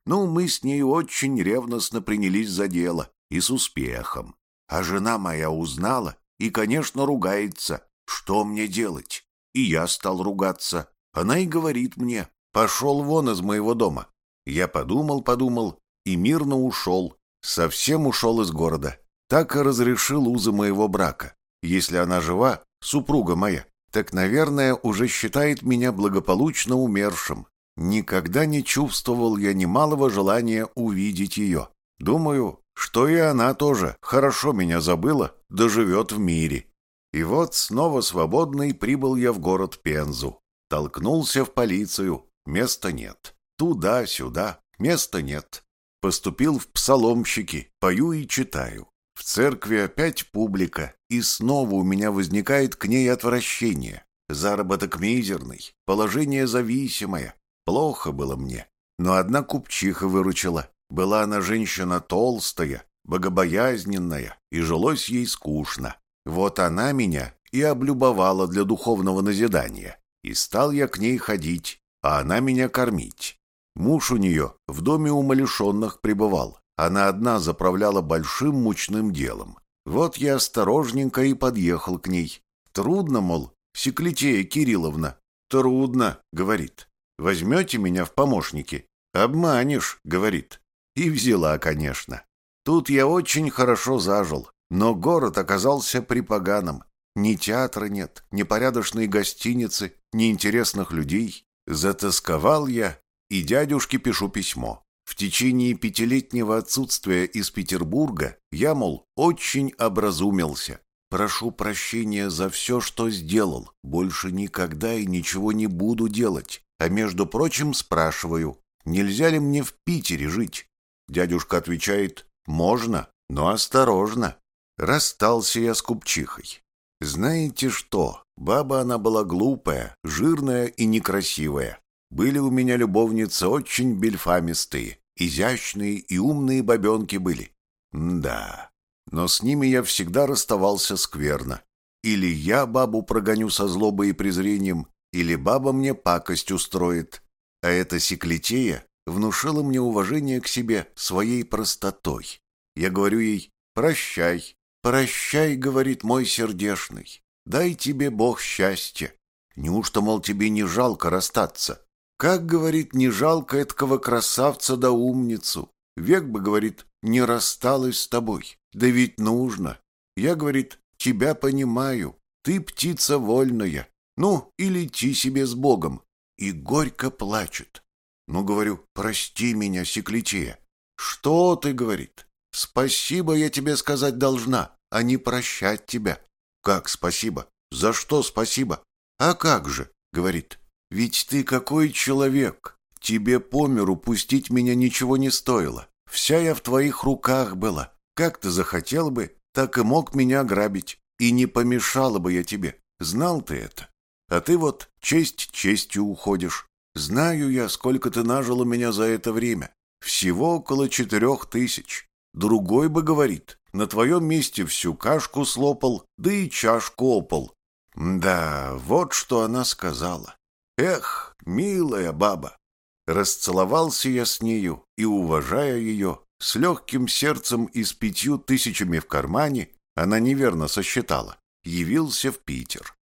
Ну, мы с ней очень ревностно принялись за дело, и с успехом. А жена моя узнала и, конечно, ругается. Что мне делать? И я стал ругаться. Она и говорит мне, пошел вон из моего дома. Я подумал, подумал и мирно ушел. Совсем ушел из города. Так и разрешил узы моего брака. Если она жива, супруга моя, так, наверное, уже считает меня благополучно умершим. Никогда не чувствовал я немалого желания увидеть ее. Думаю, что и она тоже хорошо меня забыла, да живет в мире. И вот снова свободный прибыл я в город Пензу. Толкнулся в полицию, места нет. Туда-сюда, места нет. Поступил в псаломщики, пою и читаю. В церкви опять публика, и снова у меня возникает к ней отвращение. Заработок мизерный, положение зависимое. Плохо было мне. Но одна купчиха выручила. Была она женщина толстая, богобоязненная, и жилось ей скучно. Вот она меня и облюбовала для духовного назидания. И стал я к ней ходить, а она меня кормить. Муж у нее в доме умалишенных пребывал. Она одна заправляла большим мучным делом. Вот я осторожненько и подъехал к ней. Трудно, мол, Секлитея Кирилловна. Трудно, говорит. Возьмете меня в помощники? Обманешь, говорит. И взяла, конечно. Тут я очень хорошо зажил, но город оказался припоганым. Ни театра нет, ни порядочной гостиницы, ни интересных людей. Затасковал я, и дядюшке пишу письмо. В течение пятилетнего отсутствия из Петербурга я, мол, очень образумился. Прошу прощения за все, что сделал. Больше никогда и ничего не буду делать. А между прочим, спрашиваю, нельзя ли мне в Питере жить? Дядюшка отвечает, можно, но осторожно. Расстался я с купчихой. Знаете что, баба она была глупая, жирная и некрасивая. Были у меня любовницы очень бельфамистые, изящные и умные бабенки были. да, но с ними я всегда расставался скверно. Или я бабу прогоню со злобой и презрением, или баба мне пакость устроит. А эта секлетея внушила мне уважение к себе своей простотой. Я говорю ей «Прощай, прощай», — говорит мой сердешный, «дай тебе Бог счастья». Неужто, мол, тебе не жалко расстаться? Как, говорит, не жалко этого красавца да умницу? Век бы, говорит, не рассталась с тобой. Да ведь нужно. Я, говорит, тебя понимаю. Ты птица вольная. Ну, и лети себе с Богом. И горько плачет. Ну, говорю, прости меня, Секлитея. Что ты, говорит? Спасибо я тебе сказать должна, а не прощать тебя. Как спасибо? За что спасибо? А как же, говорит, ведь ты какой человек. Тебе по миру пустить меня ничего не стоило. Вся я в твоих руках была. Как ты захотел бы, так и мог меня грабить. И не помешала бы я тебе. Знал ты это. А ты вот честь честью уходишь. Знаю я, сколько ты нажил у меня за это время. Всего около четырех тысяч. Другой бы говорит, на твоем месте всю кашку слопал, да и чашку опал. Да, вот что она сказала. Эх, милая баба. Расцеловался я с нею и, уважая ее, с легким сердцем и с пятью тысячами в кармане, она неверно сосчитала, явился в Питер.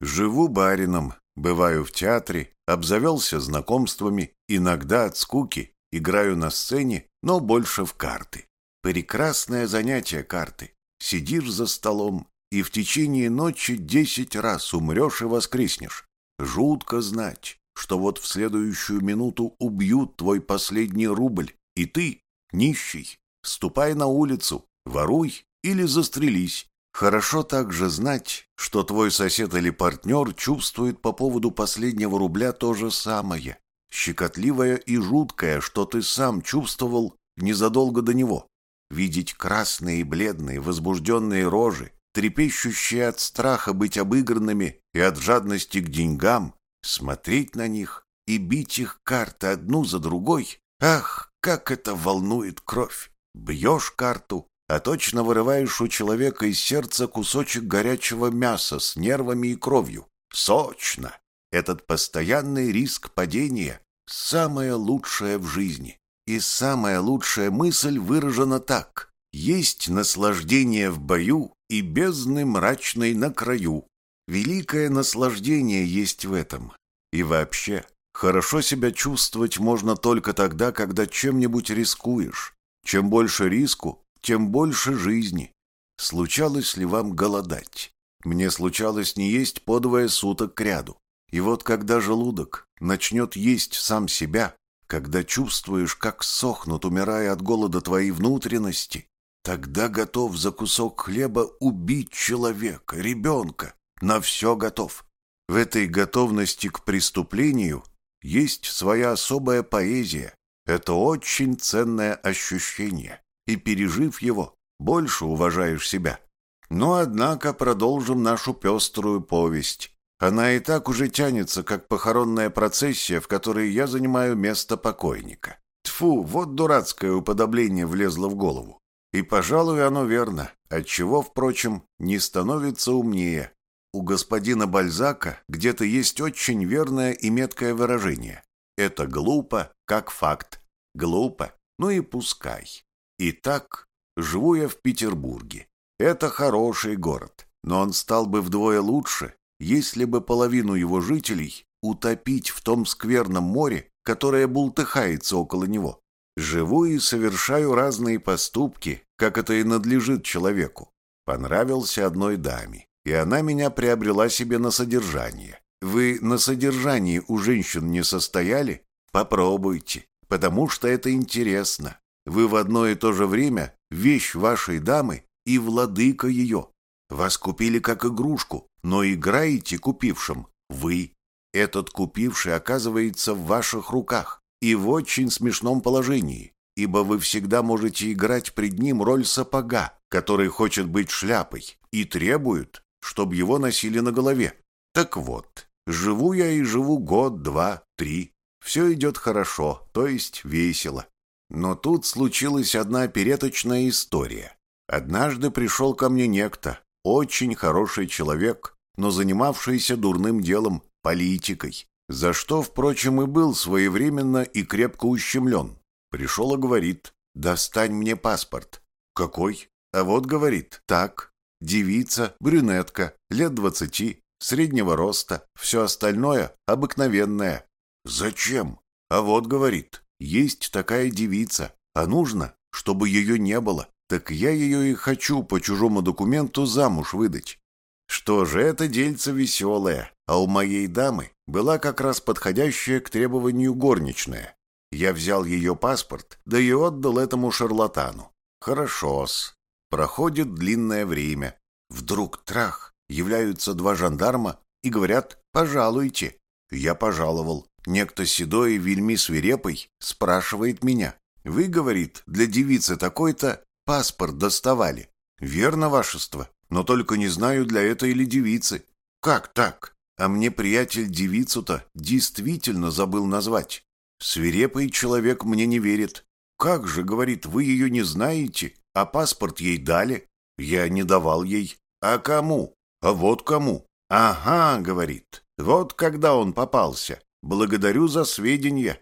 Живу барином, бываю в театре, обзавелся знакомствами, иногда от скуки играю на сцене, но больше в карты. Прекрасное занятие карты. Сидишь за столом, и в течение ночи десять раз умрешь и воскреснешь. Жутко знать, что вот в следующую минуту убьют твой последний рубль, и ты, нищий, ступай на улицу, воруй или застрелись. Хорошо также знать, что твой сосед или партнер чувствует по поводу последнего рубля то же самое, щекотливое и жуткое, что ты сам чувствовал незадолго до него. Видеть красные и бледные, возбужденные рожи, трепещущие от страха быть обыгранными и от жадности к деньгам, смотреть на них и бить их карты одну за другой, ах, как это волнует кровь! Бьешь карту, а точно вырываешь у человека из сердца кусочек горячего мяса с нервами и кровью. Сочно! Этот постоянный риск падения – самое лучшее в жизни. И самая лучшая мысль выражена так. Есть наслаждение в бою и бездны мрачной на краю. Великое наслаждение есть в этом. И вообще, хорошо себя чувствовать можно только тогда, когда чем-нибудь рискуешь. Чем больше риску, тем больше жизни. Случалось ли вам голодать? Мне случалось не есть по двое суток кряду. И вот когда желудок начнет есть сам себя, когда чувствуешь, как сохнут, умирая от голода твои внутренности, тогда готов за кусок хлеба убить человека, ребенка, на все готов. В этой готовности к преступлению есть своя особая поэзия. Это очень ценное ощущение и, пережив его, больше уважаешь себя. Но, однако, продолжим нашу пеструю повесть. Она и так уже тянется, как похоронная процессия, в которой я занимаю место покойника. Тфу, вот дурацкое уподобление влезло в голову. И, пожалуй, оно верно, отчего, впрочем, не становится умнее. У господина Бальзака где-то есть очень верное и меткое выражение. Это глупо, как факт. Глупо, ну и пускай. Итак, живу я в Петербурге. Это хороший город, но он стал бы вдвое лучше, если бы половину его жителей утопить в том скверном море, которое бултыхается около него. Живу и совершаю разные поступки, как это и надлежит человеку. Понравился одной даме, и она меня приобрела себе на содержание. Вы на содержании у женщин не состояли? Попробуйте, потому что это интересно. Вы в одно и то же время вещь вашей дамы и владыка ее. Вас купили как игрушку, но играете купившим вы. Этот купивший оказывается в ваших руках и в очень смешном положении, ибо вы всегда можете играть пред ним роль сапога, который хочет быть шляпой, и требует, чтобы его носили на голове. Так вот, живу я и живу год, два, три. Все идет хорошо, то есть весело. Но тут случилась одна переточная история. Однажды пришел ко мне некто, очень хороший человек, но занимавшийся дурным делом, политикой, за что, впрочем, и был своевременно и крепко ущемлен. Пришел и говорит, достань мне паспорт. Какой? А вот, говорит, так, девица, брюнетка, лет двадцати, среднего роста, все остальное обыкновенное. Зачем? А вот, говорит, есть такая девица, а нужно, чтобы ее не было. Так я ее и хочу по чужому документу замуж выдать. Что же, это дельце веселое, а у моей дамы была как раз подходящая к требованию горничная. Я взял ее паспорт, да и отдал этому шарлатану. Хорошо-с. Проходит длинное время. Вдруг трах, являются два жандарма и говорят «пожалуйте». Я пожаловал. Некто седой вельми свирепый спрашивает меня. «Вы, — говорит, — для девицы такой-то паспорт доставали». «Верно, вашество, но только не знаю, для этой или девицы». «Как так? А мне приятель девицу-то действительно забыл назвать. Свирепый человек мне не верит. Как же, — говорит, — вы ее не знаете, а паспорт ей дали?» Я не давал ей. «А кому?» «А вот кому». «Ага», — говорит, — «вот когда он попался. Благодарю за сведения».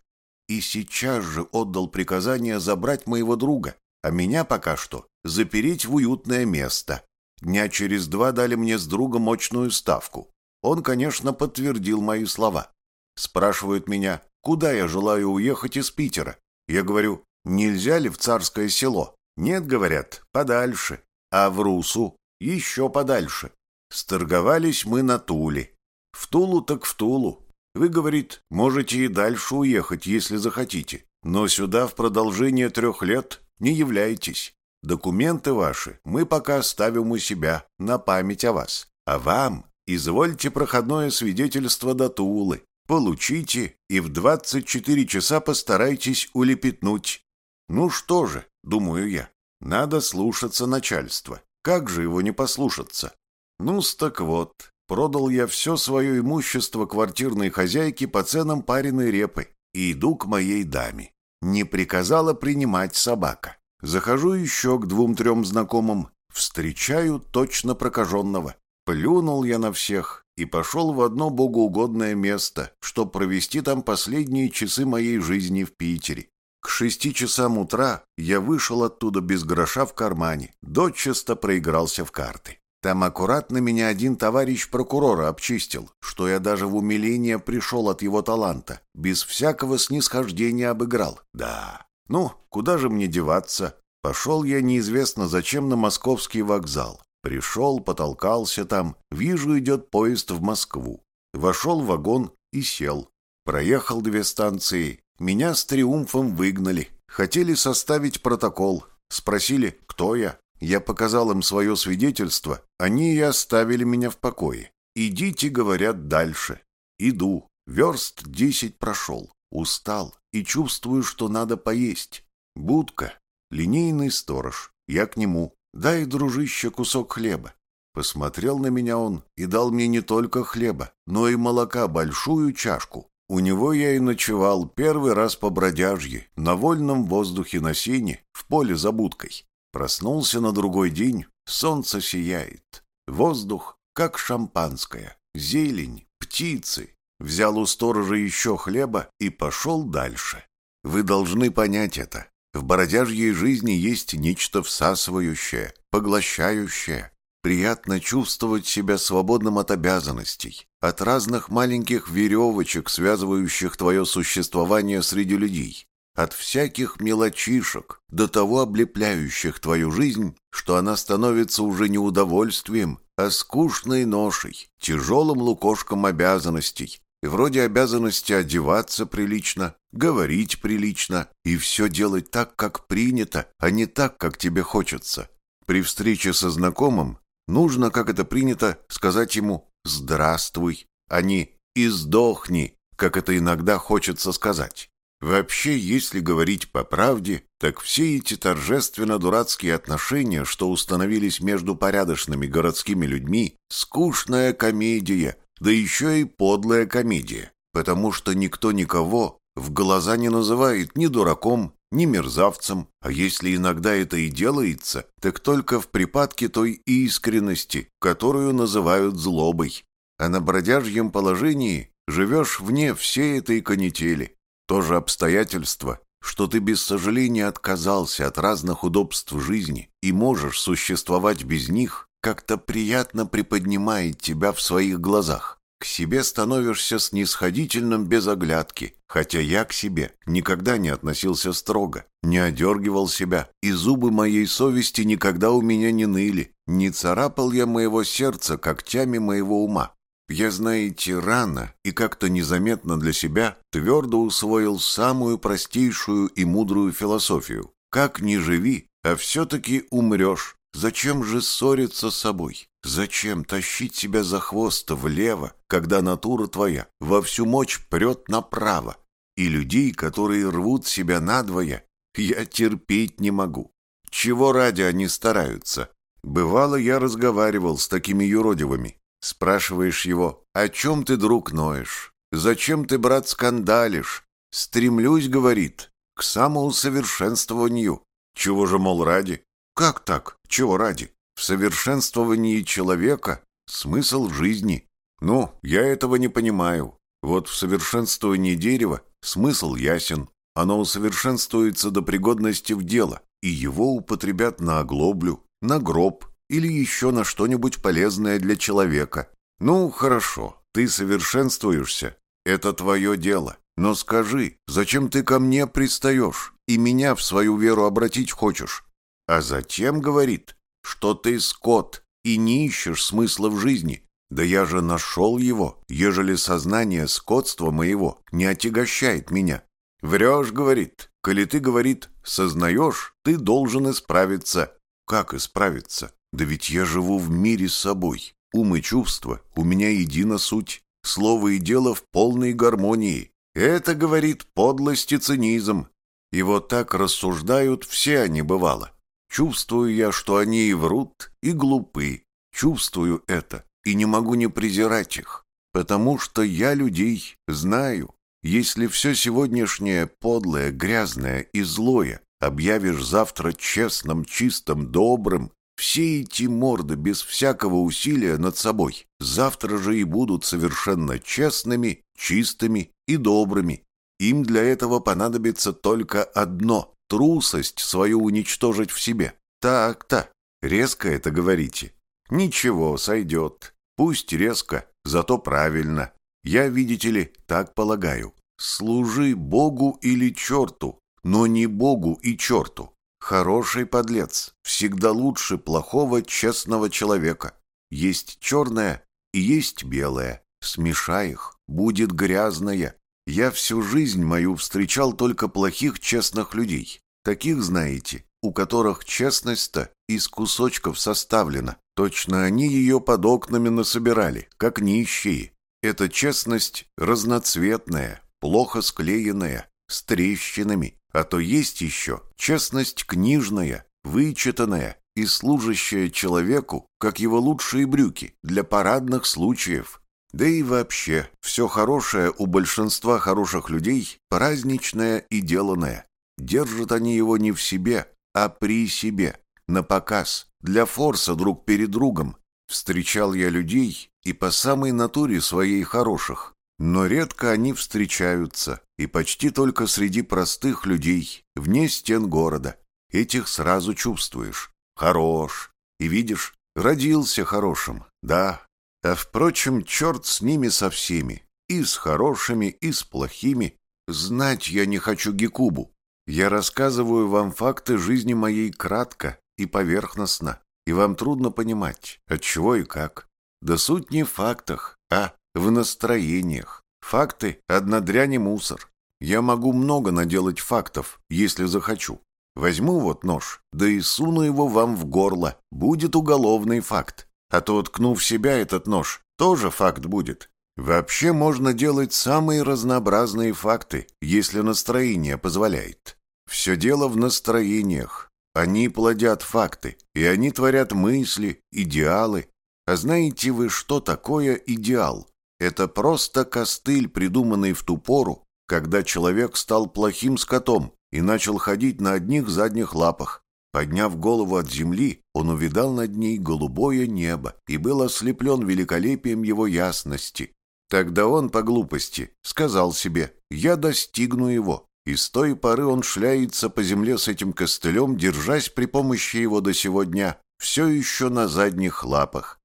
И сейчас же отдал приказание забрать моего друга, а меня пока что запереть в уютное место. Дня через два дали мне с другом мощную ставку. Он, конечно, подтвердил мои слова. Спрашивают меня, куда я желаю уехать из Питера. Я говорю, нельзя ли в царское село? Нет, говорят, подальше. А в Русу еще подальше. Сторговались мы на Туле. В Тулу так в Тулу. Вы, говорит, можете и дальше уехать, если захотите. Но сюда в продолжение трех лет не являйтесь. Документы ваши мы пока оставим у себя на память о вас. А вам извольте проходное свидетельство до Тулы. Получите и в 24 часа постарайтесь улепетнуть. Ну что же, думаю я, надо слушаться начальства. Как же его не послушаться? Ну-с, так вот, продал я все свое имущество квартирной хозяйке по ценам пареной репы и иду к моей даме. Не приказала принимать собака. Захожу еще к двум-трем знакомым, встречаю точно прокаженного. Плюнул я на всех и пошел в одно богоугодное место, чтобы провести там последние часы моей жизни в Питере. К шести часам утра я вышел оттуда без гроша в кармане, дочисто проигрался в карты. Там аккуратно меня один товарищ прокурора обчистил, что я даже в умиление пришел от его таланта, без всякого снисхождения обыграл. Да, ну, куда же мне деваться? Пошел я неизвестно зачем на московский вокзал. Пришел, потолкался там, вижу, идет поезд в Москву. Вошел в вагон и сел. Проехал две станции. Меня с триумфом выгнали. Хотели составить протокол. Спросили, кто я. Я показал им свое свидетельство, они и оставили меня в покое. «Идите», — говорят, — «дальше». Иду, верст десять прошел, устал и чувствую, что надо поесть. Будка, линейный сторож, я к нему. «Дай, дружище, кусок хлеба». Посмотрел на меня он и дал мне не только хлеба, но и молока большую чашку. У него я и ночевал первый раз по бродяжье, на вольном воздухе на сене, в поле за будкой. Проснулся на другой день, солнце сияет. Воздух, как шампанское, зелень, птицы. Взял у сторожа еще хлеба и пошел дальше. Вы должны понять это. В бородяжьей жизни есть нечто всасывающее, поглощающее. Приятно чувствовать себя свободным от обязанностей, от разных маленьких веревочек, связывающих твое существование среди людей от всяких мелочишек, до того облепляющих твою жизнь, что она становится уже не удовольствием, а скучной ношей, тяжелым лукошком обязанностей, и вроде обязанности одеваться прилично, говорить прилично и все делать так, как принято, а не так, как тебе хочется. При встрече со знакомым нужно, как это принято, сказать ему «здравствуй», а не «издохни», как это иногда хочется сказать. Вообще, если говорить по правде, так все эти торжественно-дурацкие отношения, что установились между порядочными городскими людьми, скучная комедия, да еще и подлая комедия, потому что никто никого в глаза не называет ни дураком, ни мерзавцем, а если иногда это и делается, так только в припадке той искренности, которую называют злобой. А на бродяжьем положении живешь вне всей этой канители, то же обстоятельство, что ты без сожаления отказался от разных удобств жизни и можешь существовать без них, как-то приятно приподнимает тебя в своих глазах. К себе становишься снисходительным без оглядки, хотя я к себе никогда не относился строго, не одергивал себя, и зубы моей совести никогда у меня не ныли, не царапал я моего сердца когтями моего ума. Я, знаете, рано и как-то незаметно для себя твердо усвоил самую простейшую и мудрую философию. Как ни живи, а все-таки умрешь. Зачем же ссориться с собой? Зачем тащить себя за хвост влево, когда натура твоя во всю мощь прет направо? И людей, которые рвут себя надвое, я терпеть не могу. Чего ради они стараются? Бывало, я разговаривал с такими юродивыми. Спрашиваешь его, о чем ты, друг, ноешь? Зачем ты, брат, скандалишь? Стремлюсь, говорит, к самоусовершенствованию. Чего же, мол, ради? Как так? Чего ради? В совершенствовании человека смысл жизни. Ну, я этого не понимаю. Вот в совершенствовании дерева смысл ясен. Оно усовершенствуется до пригодности в дело, и его употребят на оглоблю, на гроб или еще на что-нибудь полезное для человека. Ну, хорошо, ты совершенствуешься, это твое дело. Но скажи, зачем ты ко мне пристаешь и меня в свою веру обратить хочешь? А затем говорит, что ты скот и не ищешь смысла в жизни. Да я же нашел его, ежели сознание скотства моего не отягощает меня. Врешь, говорит, коли ты, говорит, сознаешь, ты должен исправиться. Как исправиться? Да ведь я живу в мире с собой. Ум и чувства, у меня едина суть. Слово и дело в полной гармонии. Это, говорит, подлость и цинизм. И вот так рассуждают все они бывало. Чувствую я, что они и врут, и глупы. Чувствую это, и не могу не презирать их. Потому что я людей знаю. Если все сегодняшнее подлое, грязное и злое объявишь завтра честным, чистым, добрым, все эти морды без всякого усилия над собой завтра же и будут совершенно честными, чистыми и добрыми. Им для этого понадобится только одно — трусость свою уничтожить в себе. Так-то, резко это говорите. Ничего, сойдет. Пусть резко, зато правильно. Я, видите ли, так полагаю. Служи Богу или черту, но не Богу и черту. Хороший подлец всегда лучше плохого честного человека. Есть черное и есть белое. Смешай их, будет грязное. Я всю жизнь мою встречал только плохих честных людей. Таких, знаете, у которых честность-то из кусочков составлена. Точно они ее под окнами насобирали, как нищие. Эта честность разноцветная, плохо склеенная, с трещинами, а то есть еще честность книжная, вычитанная и служащая человеку, как его лучшие брюки, для парадных случаев. Да и вообще, все хорошее у большинства хороших людей праздничное и деланное. Держат они его не в себе, а при себе, на показ, для форса друг перед другом. Встречал я людей и по самой натуре своей хороших, но редко они встречаются, и почти только среди простых людей, вне стен города. Этих сразу чувствуешь. Хорош. И видишь, родился хорошим, да. А впрочем, черт с ними со всеми. И с хорошими, и с плохими. Знать я не хочу Гекубу. Я рассказываю вам факты жизни моей кратко и поверхностно, и вам трудно понимать, от чего и как. Да суть не в фактах, а в настроениях. Факты — одна дрянь и мусор. Я могу много наделать фактов, если захочу. Возьму вот нож, да и суну его вам в горло. Будет уголовный факт. А то, ткну в себя этот нож, тоже факт будет. Вообще можно делать самые разнообразные факты, если настроение позволяет. Все дело в настроениях. Они плодят факты, и они творят мысли, идеалы. А знаете вы, что такое идеал? Это просто костыль, придуманный в ту пору, когда человек стал плохим скотом и начал ходить на одних задних лапах. Подняв голову от земли, он увидал над ней голубое небо и был ослеплен великолепием его ясности. Тогда он, по глупости, сказал себе «Я достигну его». И с той поры он шляется по земле с этим костылем, держась при помощи его до сего дня, все еще на задних лапах.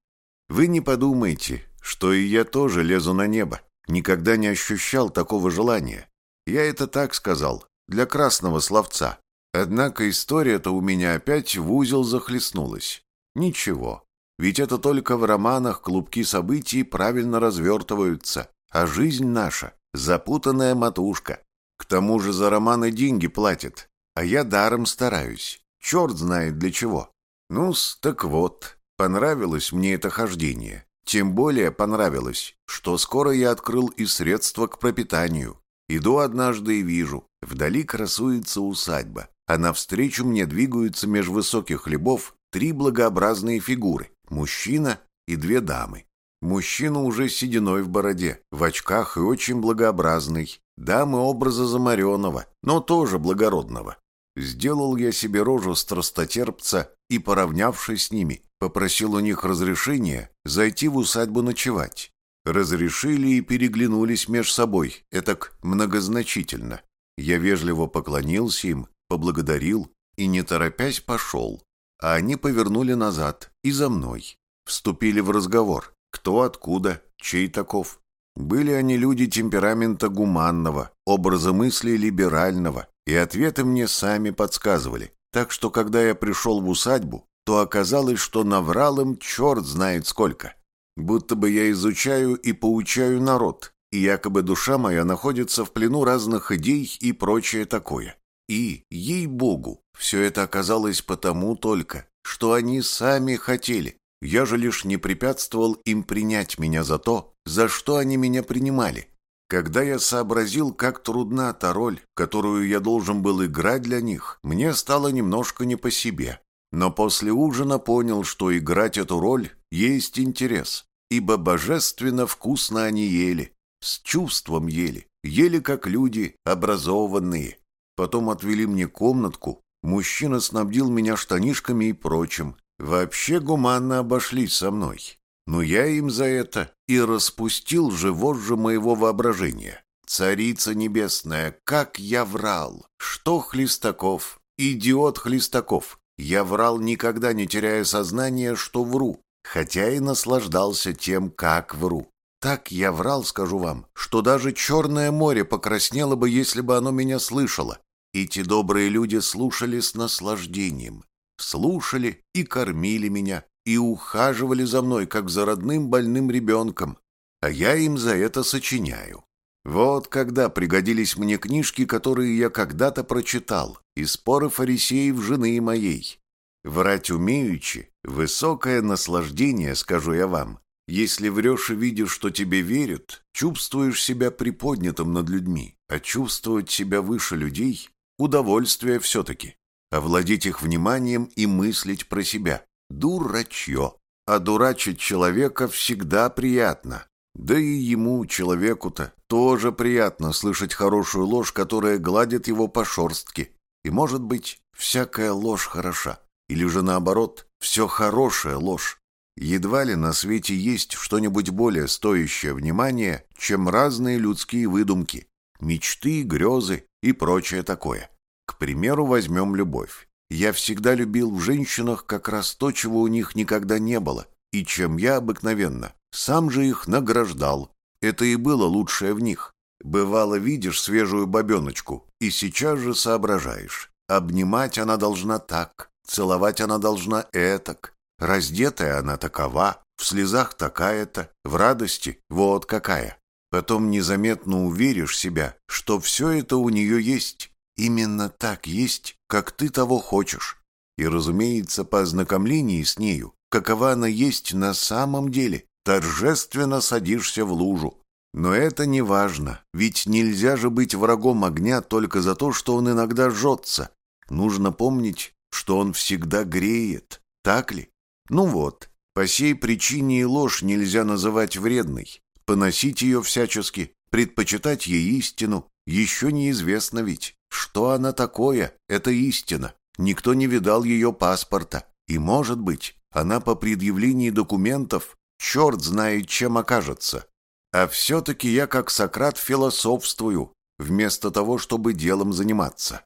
Вы не подумайте, что и я тоже лезу на небо. Никогда не ощущал такого желания. Я это так сказал, для красного словца. Однако история-то у меня опять в узел захлестнулась. Ничего, ведь это только в романах клубки событий правильно развертываются, а жизнь наша — запутанная матушка. К тому же за романы деньги платят, а я даром стараюсь. черт знает для чего. Ну-с, так вот, понравилось мне это хождение. Тем более понравилось, что скоро я открыл и средства к пропитанию. Иду однажды и вижу, вдали красуется усадьба, а навстречу мне двигаются меж высоких хлебов три благообразные фигуры – мужчина и две дамы. Мужчина уже сединой в бороде, в очках и очень благообразный. Дамы образа замаренного, но тоже благородного. Сделал я себе рожу страстотерпца и, поравнявшись с ними, попросил у них разрешения зайти в усадьбу ночевать. Разрешили и переглянулись меж собой, этак многозначительно. Я вежливо поклонился им, поблагодарил и, не торопясь, пошел. А они повернули назад и за мной. Вступили в разговор. Кто откуда, чей таков. Были они люди темперамента гуманного, образа мысли либерального, и ответы мне сами подсказывали. Так что, когда я пришел в усадьбу, то оказалось, что наврал им черт знает сколько. Будто бы я изучаю и поучаю народ, и якобы душа моя находится в плену разных идей и прочее такое. И, ей-богу, все это оказалось потому только, что они сами хотели, я же лишь не препятствовал им принять меня за то, за что они меня принимали. Когда я сообразил, как трудна та роль, которую я должен был играть для них, мне стало немножко не по себе. Но после ужина понял, что играть эту роль есть интерес, ибо божественно вкусно они ели, с чувством ели, ели как люди, образованные. Потом отвели мне комнатку, мужчина снабдил меня штанишками и прочим, Вообще гуманно обошлись со мной. Но я им за это и распустил же моего воображения. Царица небесная, как я врал! Что Хлестаков? Идиот Хлестаков! Я врал, никогда не теряя сознания, что вру, хотя и наслаждался тем, как вру. Так я врал, скажу вам, что даже Черное море покраснело бы, если бы оно меня слышало. И те добрые люди слушали с наслаждением слушали и кормили меня, и ухаживали за мной, как за родным больным ребенком, а я им за это сочиняю. Вот когда пригодились мне книжки, которые я когда-то прочитал, и споры фарисеев жены моей. Врать умеючи — высокое наслаждение, скажу я вам. Если врешь и видишь, что тебе верят, чувствуешь себя приподнятым над людьми, а чувствовать себя выше людей — удовольствие все-таки овладеть их вниманием и мыслить про себя. Дурачье. А дурачить человека всегда приятно. Да и ему, человеку-то, тоже приятно слышать хорошую ложь, которая гладит его по шорстке. И, может быть, всякая ложь хороша. Или же наоборот, все хорошая ложь. Едва ли на свете есть что-нибудь более стоящее внимания, чем разные людские выдумки, мечты, грезы и прочее такое. К примеру, возьмем любовь. Я всегда любил в женщинах как раз то, чего у них никогда не было, и чем я обыкновенно. Сам же их награждал. Это и было лучшее в них. Бывало, видишь свежую бабеночку, и сейчас же соображаешь. Обнимать она должна так, целовать она должна этак. Раздетая она такова, в слезах такая-то, в радости вот какая. Потом незаметно уверишь себя, что все это у нее есть, именно так есть, как ты того хочешь. И, разумеется, по ознакомлении с нею, какова она есть на самом деле, торжественно садишься в лужу. Но это не важно, ведь нельзя же быть врагом огня только за то, что он иногда жжется. Нужно помнить, что он всегда греет, так ли? Ну вот, по сей причине и ложь нельзя называть вредной. Поносить ее всячески, предпочитать ей истину, еще неизвестно ведь. Что она такое, это истина. Никто не видал ее паспорта. И, может быть, она по предъявлении документов черт знает чем окажется. А все-таки я, как Сократ, философствую, вместо того, чтобы делом заниматься.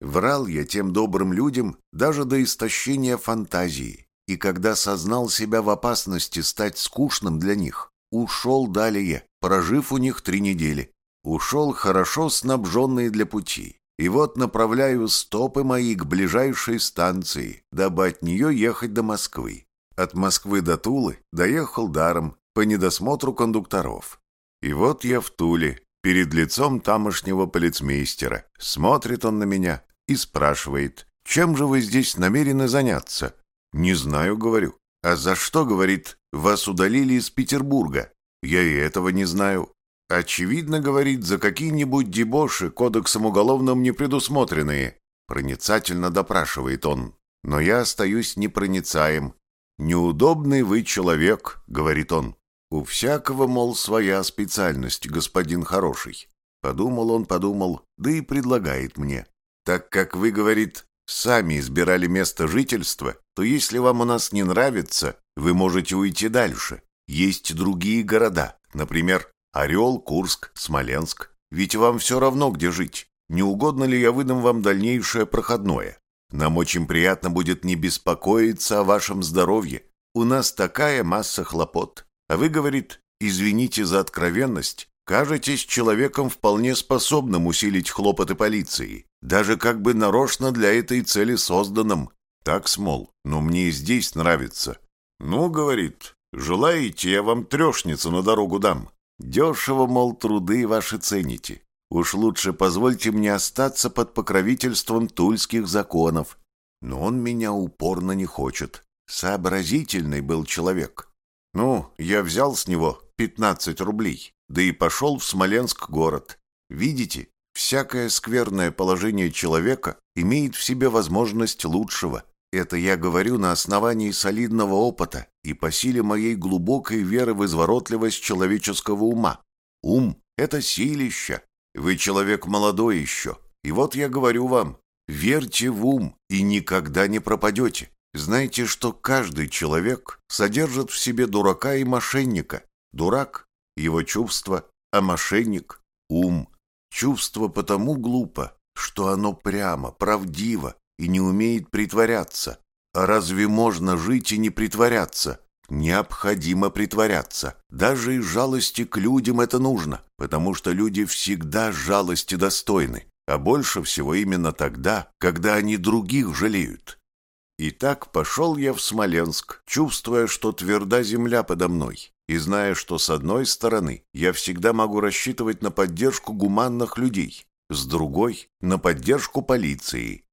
Врал я тем добрым людям даже до истощения фантазии, и когда сознал себя в опасности стать скучным для них, ушел далее, прожив у них три недели. Ушел хорошо снабженный для пути. И вот направляю стопы мои к ближайшей станции, дабы от нее ехать до Москвы. От Москвы до Тулы доехал даром по недосмотру кондукторов. И вот я в Туле, перед лицом тамошнего полицмейстера. Смотрит он на меня и спрашивает, чем же вы здесь намерены заняться? Не знаю, говорю. А за что, говорит, вас удалили из Петербурга? Я и этого не знаю. Очевидно, говорит, за какие-нибудь дебоши кодексом уголовным не предусмотренные. Проницательно допрашивает он. Но я остаюсь непроницаем. «Неудобный вы человек», — говорит он. «У всякого, мол, своя специальность, господин хороший». Подумал он, подумал, да и предлагает мне. «Так как вы, — говорит, — сами избирали место жительства, то если вам у нас не нравится, вы можете уйти дальше. Есть другие города, например, Орел, Курск, Смоленск. Ведь вам все равно, где жить. Не угодно ли я выдам вам дальнейшее проходное? Нам очень приятно будет не беспокоиться о вашем здоровье. У нас такая масса хлопот. А вы, говорит, извините за откровенность, кажетесь человеком вполне способным усилить хлопоты полиции, даже как бы нарочно для этой цели созданным. Так, смол, но мне и здесь нравится. Ну, говорит, желаете, я вам трешницу на дорогу дам. Дешево, мол, труды ваши цените. Уж лучше позвольте мне остаться под покровительством тульских законов. Но он меня упорно не хочет. Сообразительный был человек. Ну, я взял с него пятнадцать рублей, да и пошел в Смоленск город. Видите, всякое скверное положение человека имеет в себе возможность лучшего. Это я говорю на основании солидного опыта и по силе моей глубокой веры в изворотливость человеческого ума. Ум — это силища. Вы человек молодой еще. И вот я говорю вам, верьте в ум и никогда не пропадете. Знайте, что каждый человек содержит в себе дурака и мошенника. Дурак — его чувство, а мошенник — ум. Чувство потому глупо, что оно прямо, правдиво, и не умеет притворяться. А разве можно жить и не притворяться? Необходимо притворяться. Даже из жалости к людям это нужно, потому что люди всегда жалости достойны, а больше всего именно тогда, когда они других жалеют. И так пошел я в Смоленск, чувствуя, что тверда земля подо мной, и зная, что с одной стороны я всегда могу рассчитывать на поддержку гуманных людей, с другой — на поддержку полиции,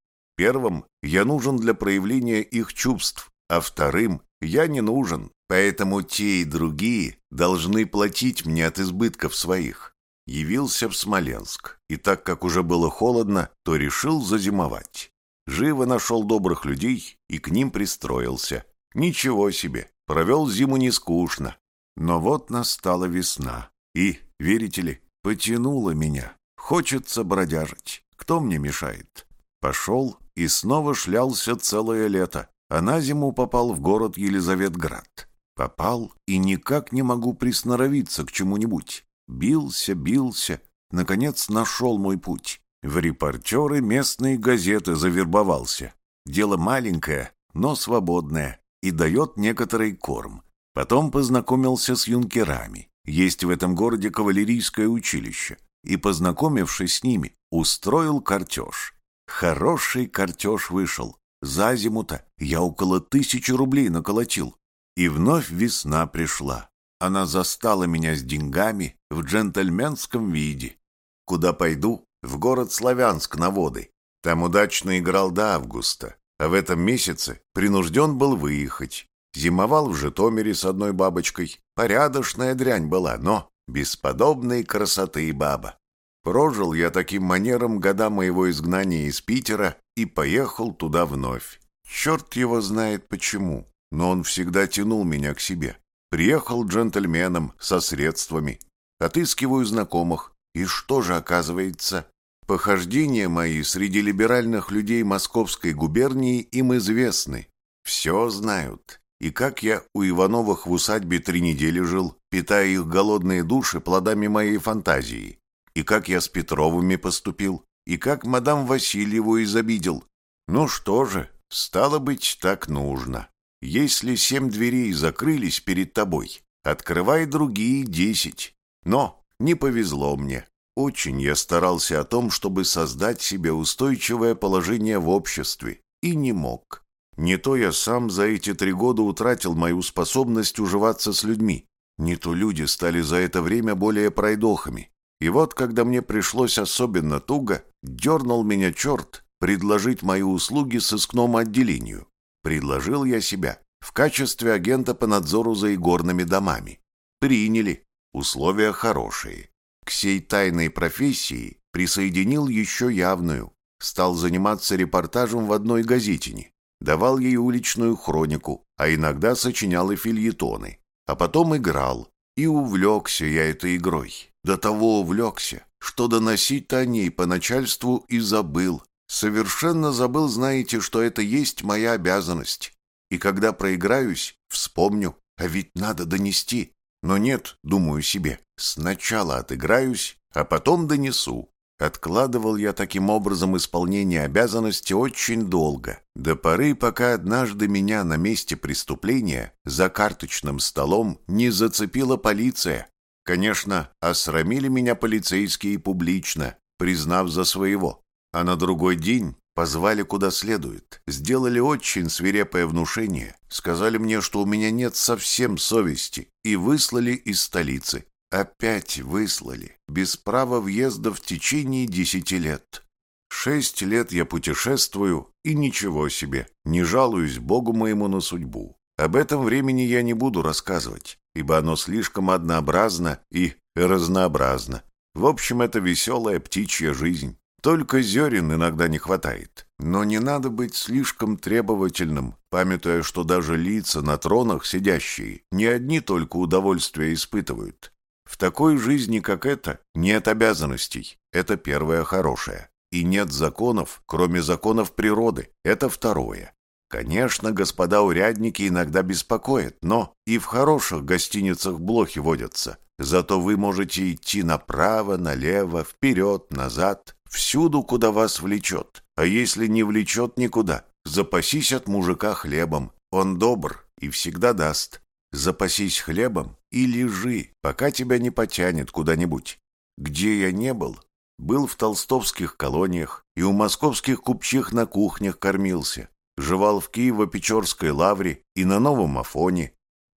Первым я нужен для проявления их чувств, а вторым я не нужен, поэтому те и другие должны платить мне от избытков своих. Явился в Смоленск, и так как уже было холодно, то решил зазимовать. Живо нашел добрых людей и к ним пристроился. Ничего себе, провел зиму не скучно. Но вот настала весна, и, верите ли, потянуло меня. Хочется бродяжить. Кто мне мешает? Пошел и снова шлялся целое лето, а на зиму попал в город Елизаветград. Попал и никак не могу присноровиться к чему-нибудь. Бился, бился, наконец нашел мой путь. В репортеры местные газеты завербовался. Дело маленькое, но свободное и дает некоторый корм. Потом познакомился с юнкерами. Есть в этом городе кавалерийское училище. И, познакомившись с ними, устроил картеж. Хороший картеж вышел. За зиму-то я около тысячи рублей наколотил. И вновь весна пришла. Она застала меня с деньгами в джентльменском виде. Куда пойду? В город Славянск на воды. Там удачно играл до августа, а в этом месяце принужден был выехать. Зимовал в Житомире с одной бабочкой. Порядочная дрянь была, но бесподобной красоты баба. Прожил я таким манером года моего изгнания из Питера и поехал туда вновь. Черт его знает почему, но он всегда тянул меня к себе. Приехал джентльменом со средствами. Отыскиваю знакомых. И что же оказывается? Похождения мои среди либеральных людей Московской губернии им известны. Все знают. И как я у Ивановых в усадьбе три недели жил, питая их голодные души плодами моей фантазии и как я с Петровыми поступил, и как мадам Васильеву изобидел. Ну что же, стало быть, так нужно. Если семь дверей закрылись перед тобой, открывай другие десять. Но не повезло мне. Очень я старался о том, чтобы создать себе устойчивое положение в обществе, и не мог. Не то я сам за эти три года утратил мою способность уживаться с людьми, не то люди стали за это время более пройдохами, и вот, когда мне пришлось особенно туго, дернул меня черт предложить мои услуги сыскному отделению. Предложил я себя в качестве агента по надзору за игорными домами. Приняли. Условия хорошие. К сей тайной профессии присоединил еще явную. Стал заниматься репортажем в одной газетине. Давал ей уличную хронику, а иногда сочинял и фильетоны. А потом играл. И увлекся я этой игрой. До того увлекся, что доносить-то о ней по начальству и забыл. Совершенно забыл, знаете, что это есть моя обязанность. И когда проиграюсь, вспомню, а ведь надо донести. Но нет, думаю себе, сначала отыграюсь, а потом донесу. Откладывал я таким образом исполнение обязанности очень долго, до поры, пока однажды меня на месте преступления за карточным столом не зацепила полиция. Конечно, осрамили меня полицейские публично, признав за своего. А на другой день позвали куда следует, сделали очень свирепое внушение, сказали мне, что у меня нет совсем совести, и выслали из столицы. Опять выслали, без права въезда в течение десяти лет. Шесть лет я путешествую, и ничего себе, не жалуюсь Богу моему на судьбу. Об этом времени я не буду рассказывать, ибо оно слишком однообразно и разнообразно. В общем, это веселая птичья жизнь. Только зерен иногда не хватает. Но не надо быть слишком требовательным, памятуя, что даже лица на тронах сидящие не одни только удовольствия испытывают, в такой жизни, как эта, нет обязанностей. Это первое хорошее. И нет законов, кроме законов природы. Это второе. Конечно, господа урядники иногда беспокоят, но и в хороших гостиницах блохи водятся. Зато вы можете идти направо, налево, вперед, назад, всюду, куда вас влечет. А если не влечет никуда, запасись от мужика хлебом. Он добр и всегда даст. Запасись хлебом и лежи, пока тебя не потянет куда-нибудь. Где я не был, был в толстовских колониях и у московских купчих на кухнях кормился. Жевал в Киево-Печорской лавре и на Новом Афоне.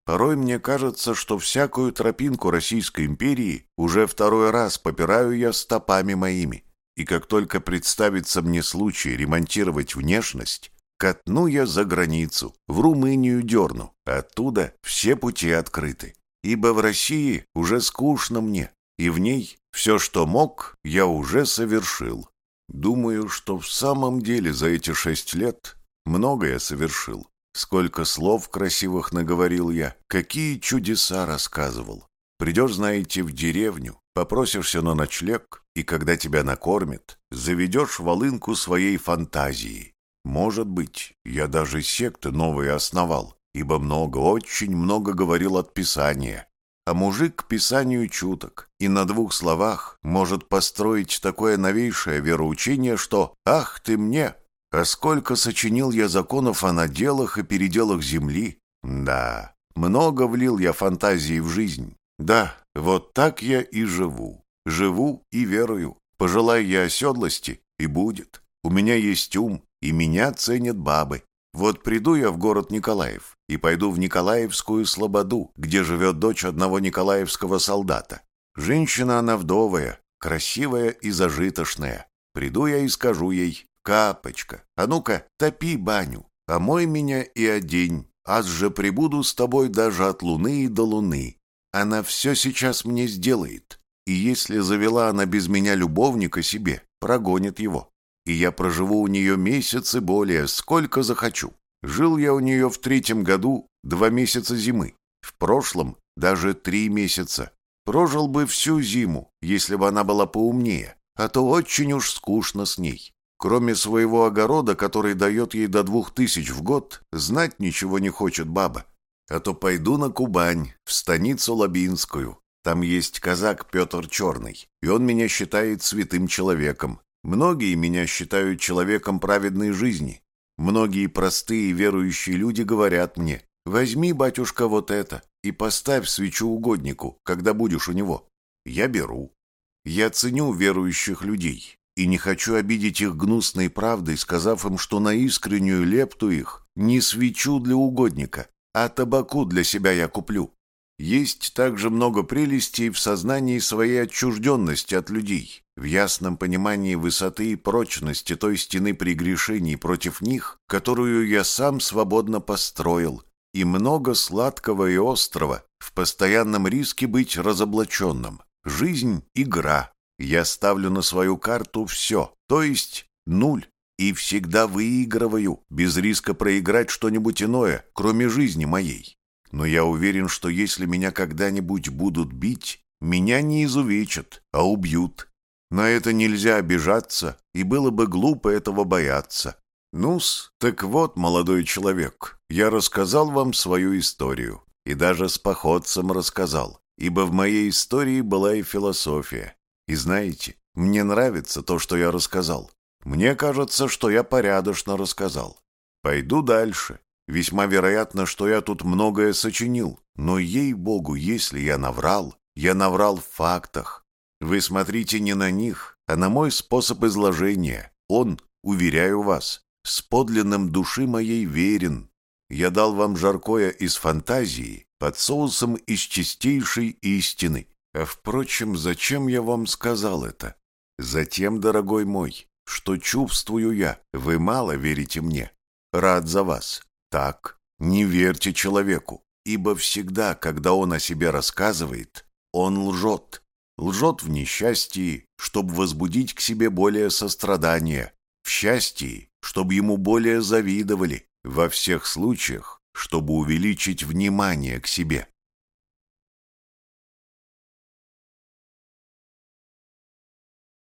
Порой мне кажется, что всякую тропинку Российской империи уже второй раз попираю я стопами моими. И как только представится мне случай ремонтировать внешность, Катну я за границу, в Румынию дерну. Оттуда все пути открыты. Ибо в России уже скучно мне, и в ней все, что мог, я уже совершил. Думаю, что в самом деле за эти шесть лет многое совершил. Сколько слов красивых наговорил я, какие чудеса рассказывал. Придешь, знаете, в деревню, попросишься на ночлег, и когда тебя накормят, заведешь волынку своей фантазии. Может быть, я даже секты новые основал, ибо много, очень много говорил от Писания. А мужик к Писанию чуток и на двух словах может построить такое новейшее вероучение, что «Ах ты мне!» А сколько сочинил я законов о наделах и переделах земли? Да, много влил я фантазии в жизнь. Да, вот так я и живу. Живу и верую. Пожелай я оседлости, и будет. У меня есть ум, и меня ценят бабы. Вот приду я в город Николаев и пойду в Николаевскую Слободу, где живет дочь одного николаевского солдата. Женщина она вдовая, красивая и зажиточная. Приду я и скажу ей, «Капочка, а ну-ка, топи баню, омой меня и одень, аз же прибуду с тобой даже от луны и до луны. Она все сейчас мне сделает, и если завела она без меня любовника себе, прогонит его и я проживу у нее месяцы более, сколько захочу. Жил я у нее в третьем году два месяца зимы, в прошлом даже три месяца. Прожил бы всю зиму, если бы она была поумнее, а то очень уж скучно с ней. Кроме своего огорода, который дает ей до двух тысяч в год, знать ничего не хочет баба. А то пойду на Кубань, в станицу Лабинскую. Там есть казак Петр Черный, и он меня считает святым человеком. Многие меня считают человеком праведной жизни. Многие простые верующие люди говорят мне, «Возьми, батюшка, вот это и поставь свечу угоднику, когда будешь у него». Я беру. Я ценю верующих людей и не хочу обидеть их гнусной правдой, сказав им, что на искреннюю лепту их не свечу для угодника, а табаку для себя я куплю. Есть также много прелестей в сознании своей отчужденности от людей, в ясном понимании высоты и прочности той стены прегрешений против них, которую я сам свободно построил, и много сладкого и острого в постоянном риске быть разоблаченным. Жизнь — игра. Я ставлю на свою карту все, то есть нуль, и всегда выигрываю, без риска проиграть что-нибудь иное, кроме жизни моей. Но я уверен, что если меня когда-нибудь будут бить, меня не изувечат, а убьют. На это нельзя обижаться, и было бы глупо этого бояться. Ну-с, так вот, молодой человек, я рассказал вам свою историю. И даже с походцем рассказал, ибо в моей истории была и философия. И знаете, мне нравится то, что я рассказал. Мне кажется, что я порядочно рассказал. Пойду дальше. Весьма вероятно, что я тут многое сочинил, но, ей-богу, если я наврал, я наврал в фактах. Вы смотрите не на них, а на мой способ изложения. Он, уверяю вас, с подлинным души моей верен. Я дал вам жаркое из фантазии под соусом из чистейшей истины. А, впрочем, зачем я вам сказал это? Затем, дорогой мой, что чувствую я, вы мало верите мне. Рад за вас. Так, не верьте человеку, ибо всегда, когда он о себе рассказывает, он лжет. Лжет в несчастье, чтобы возбудить к себе более сострадания, в счастье, чтобы ему более завидовали, во всех случаях, чтобы увеличить внимание к себе.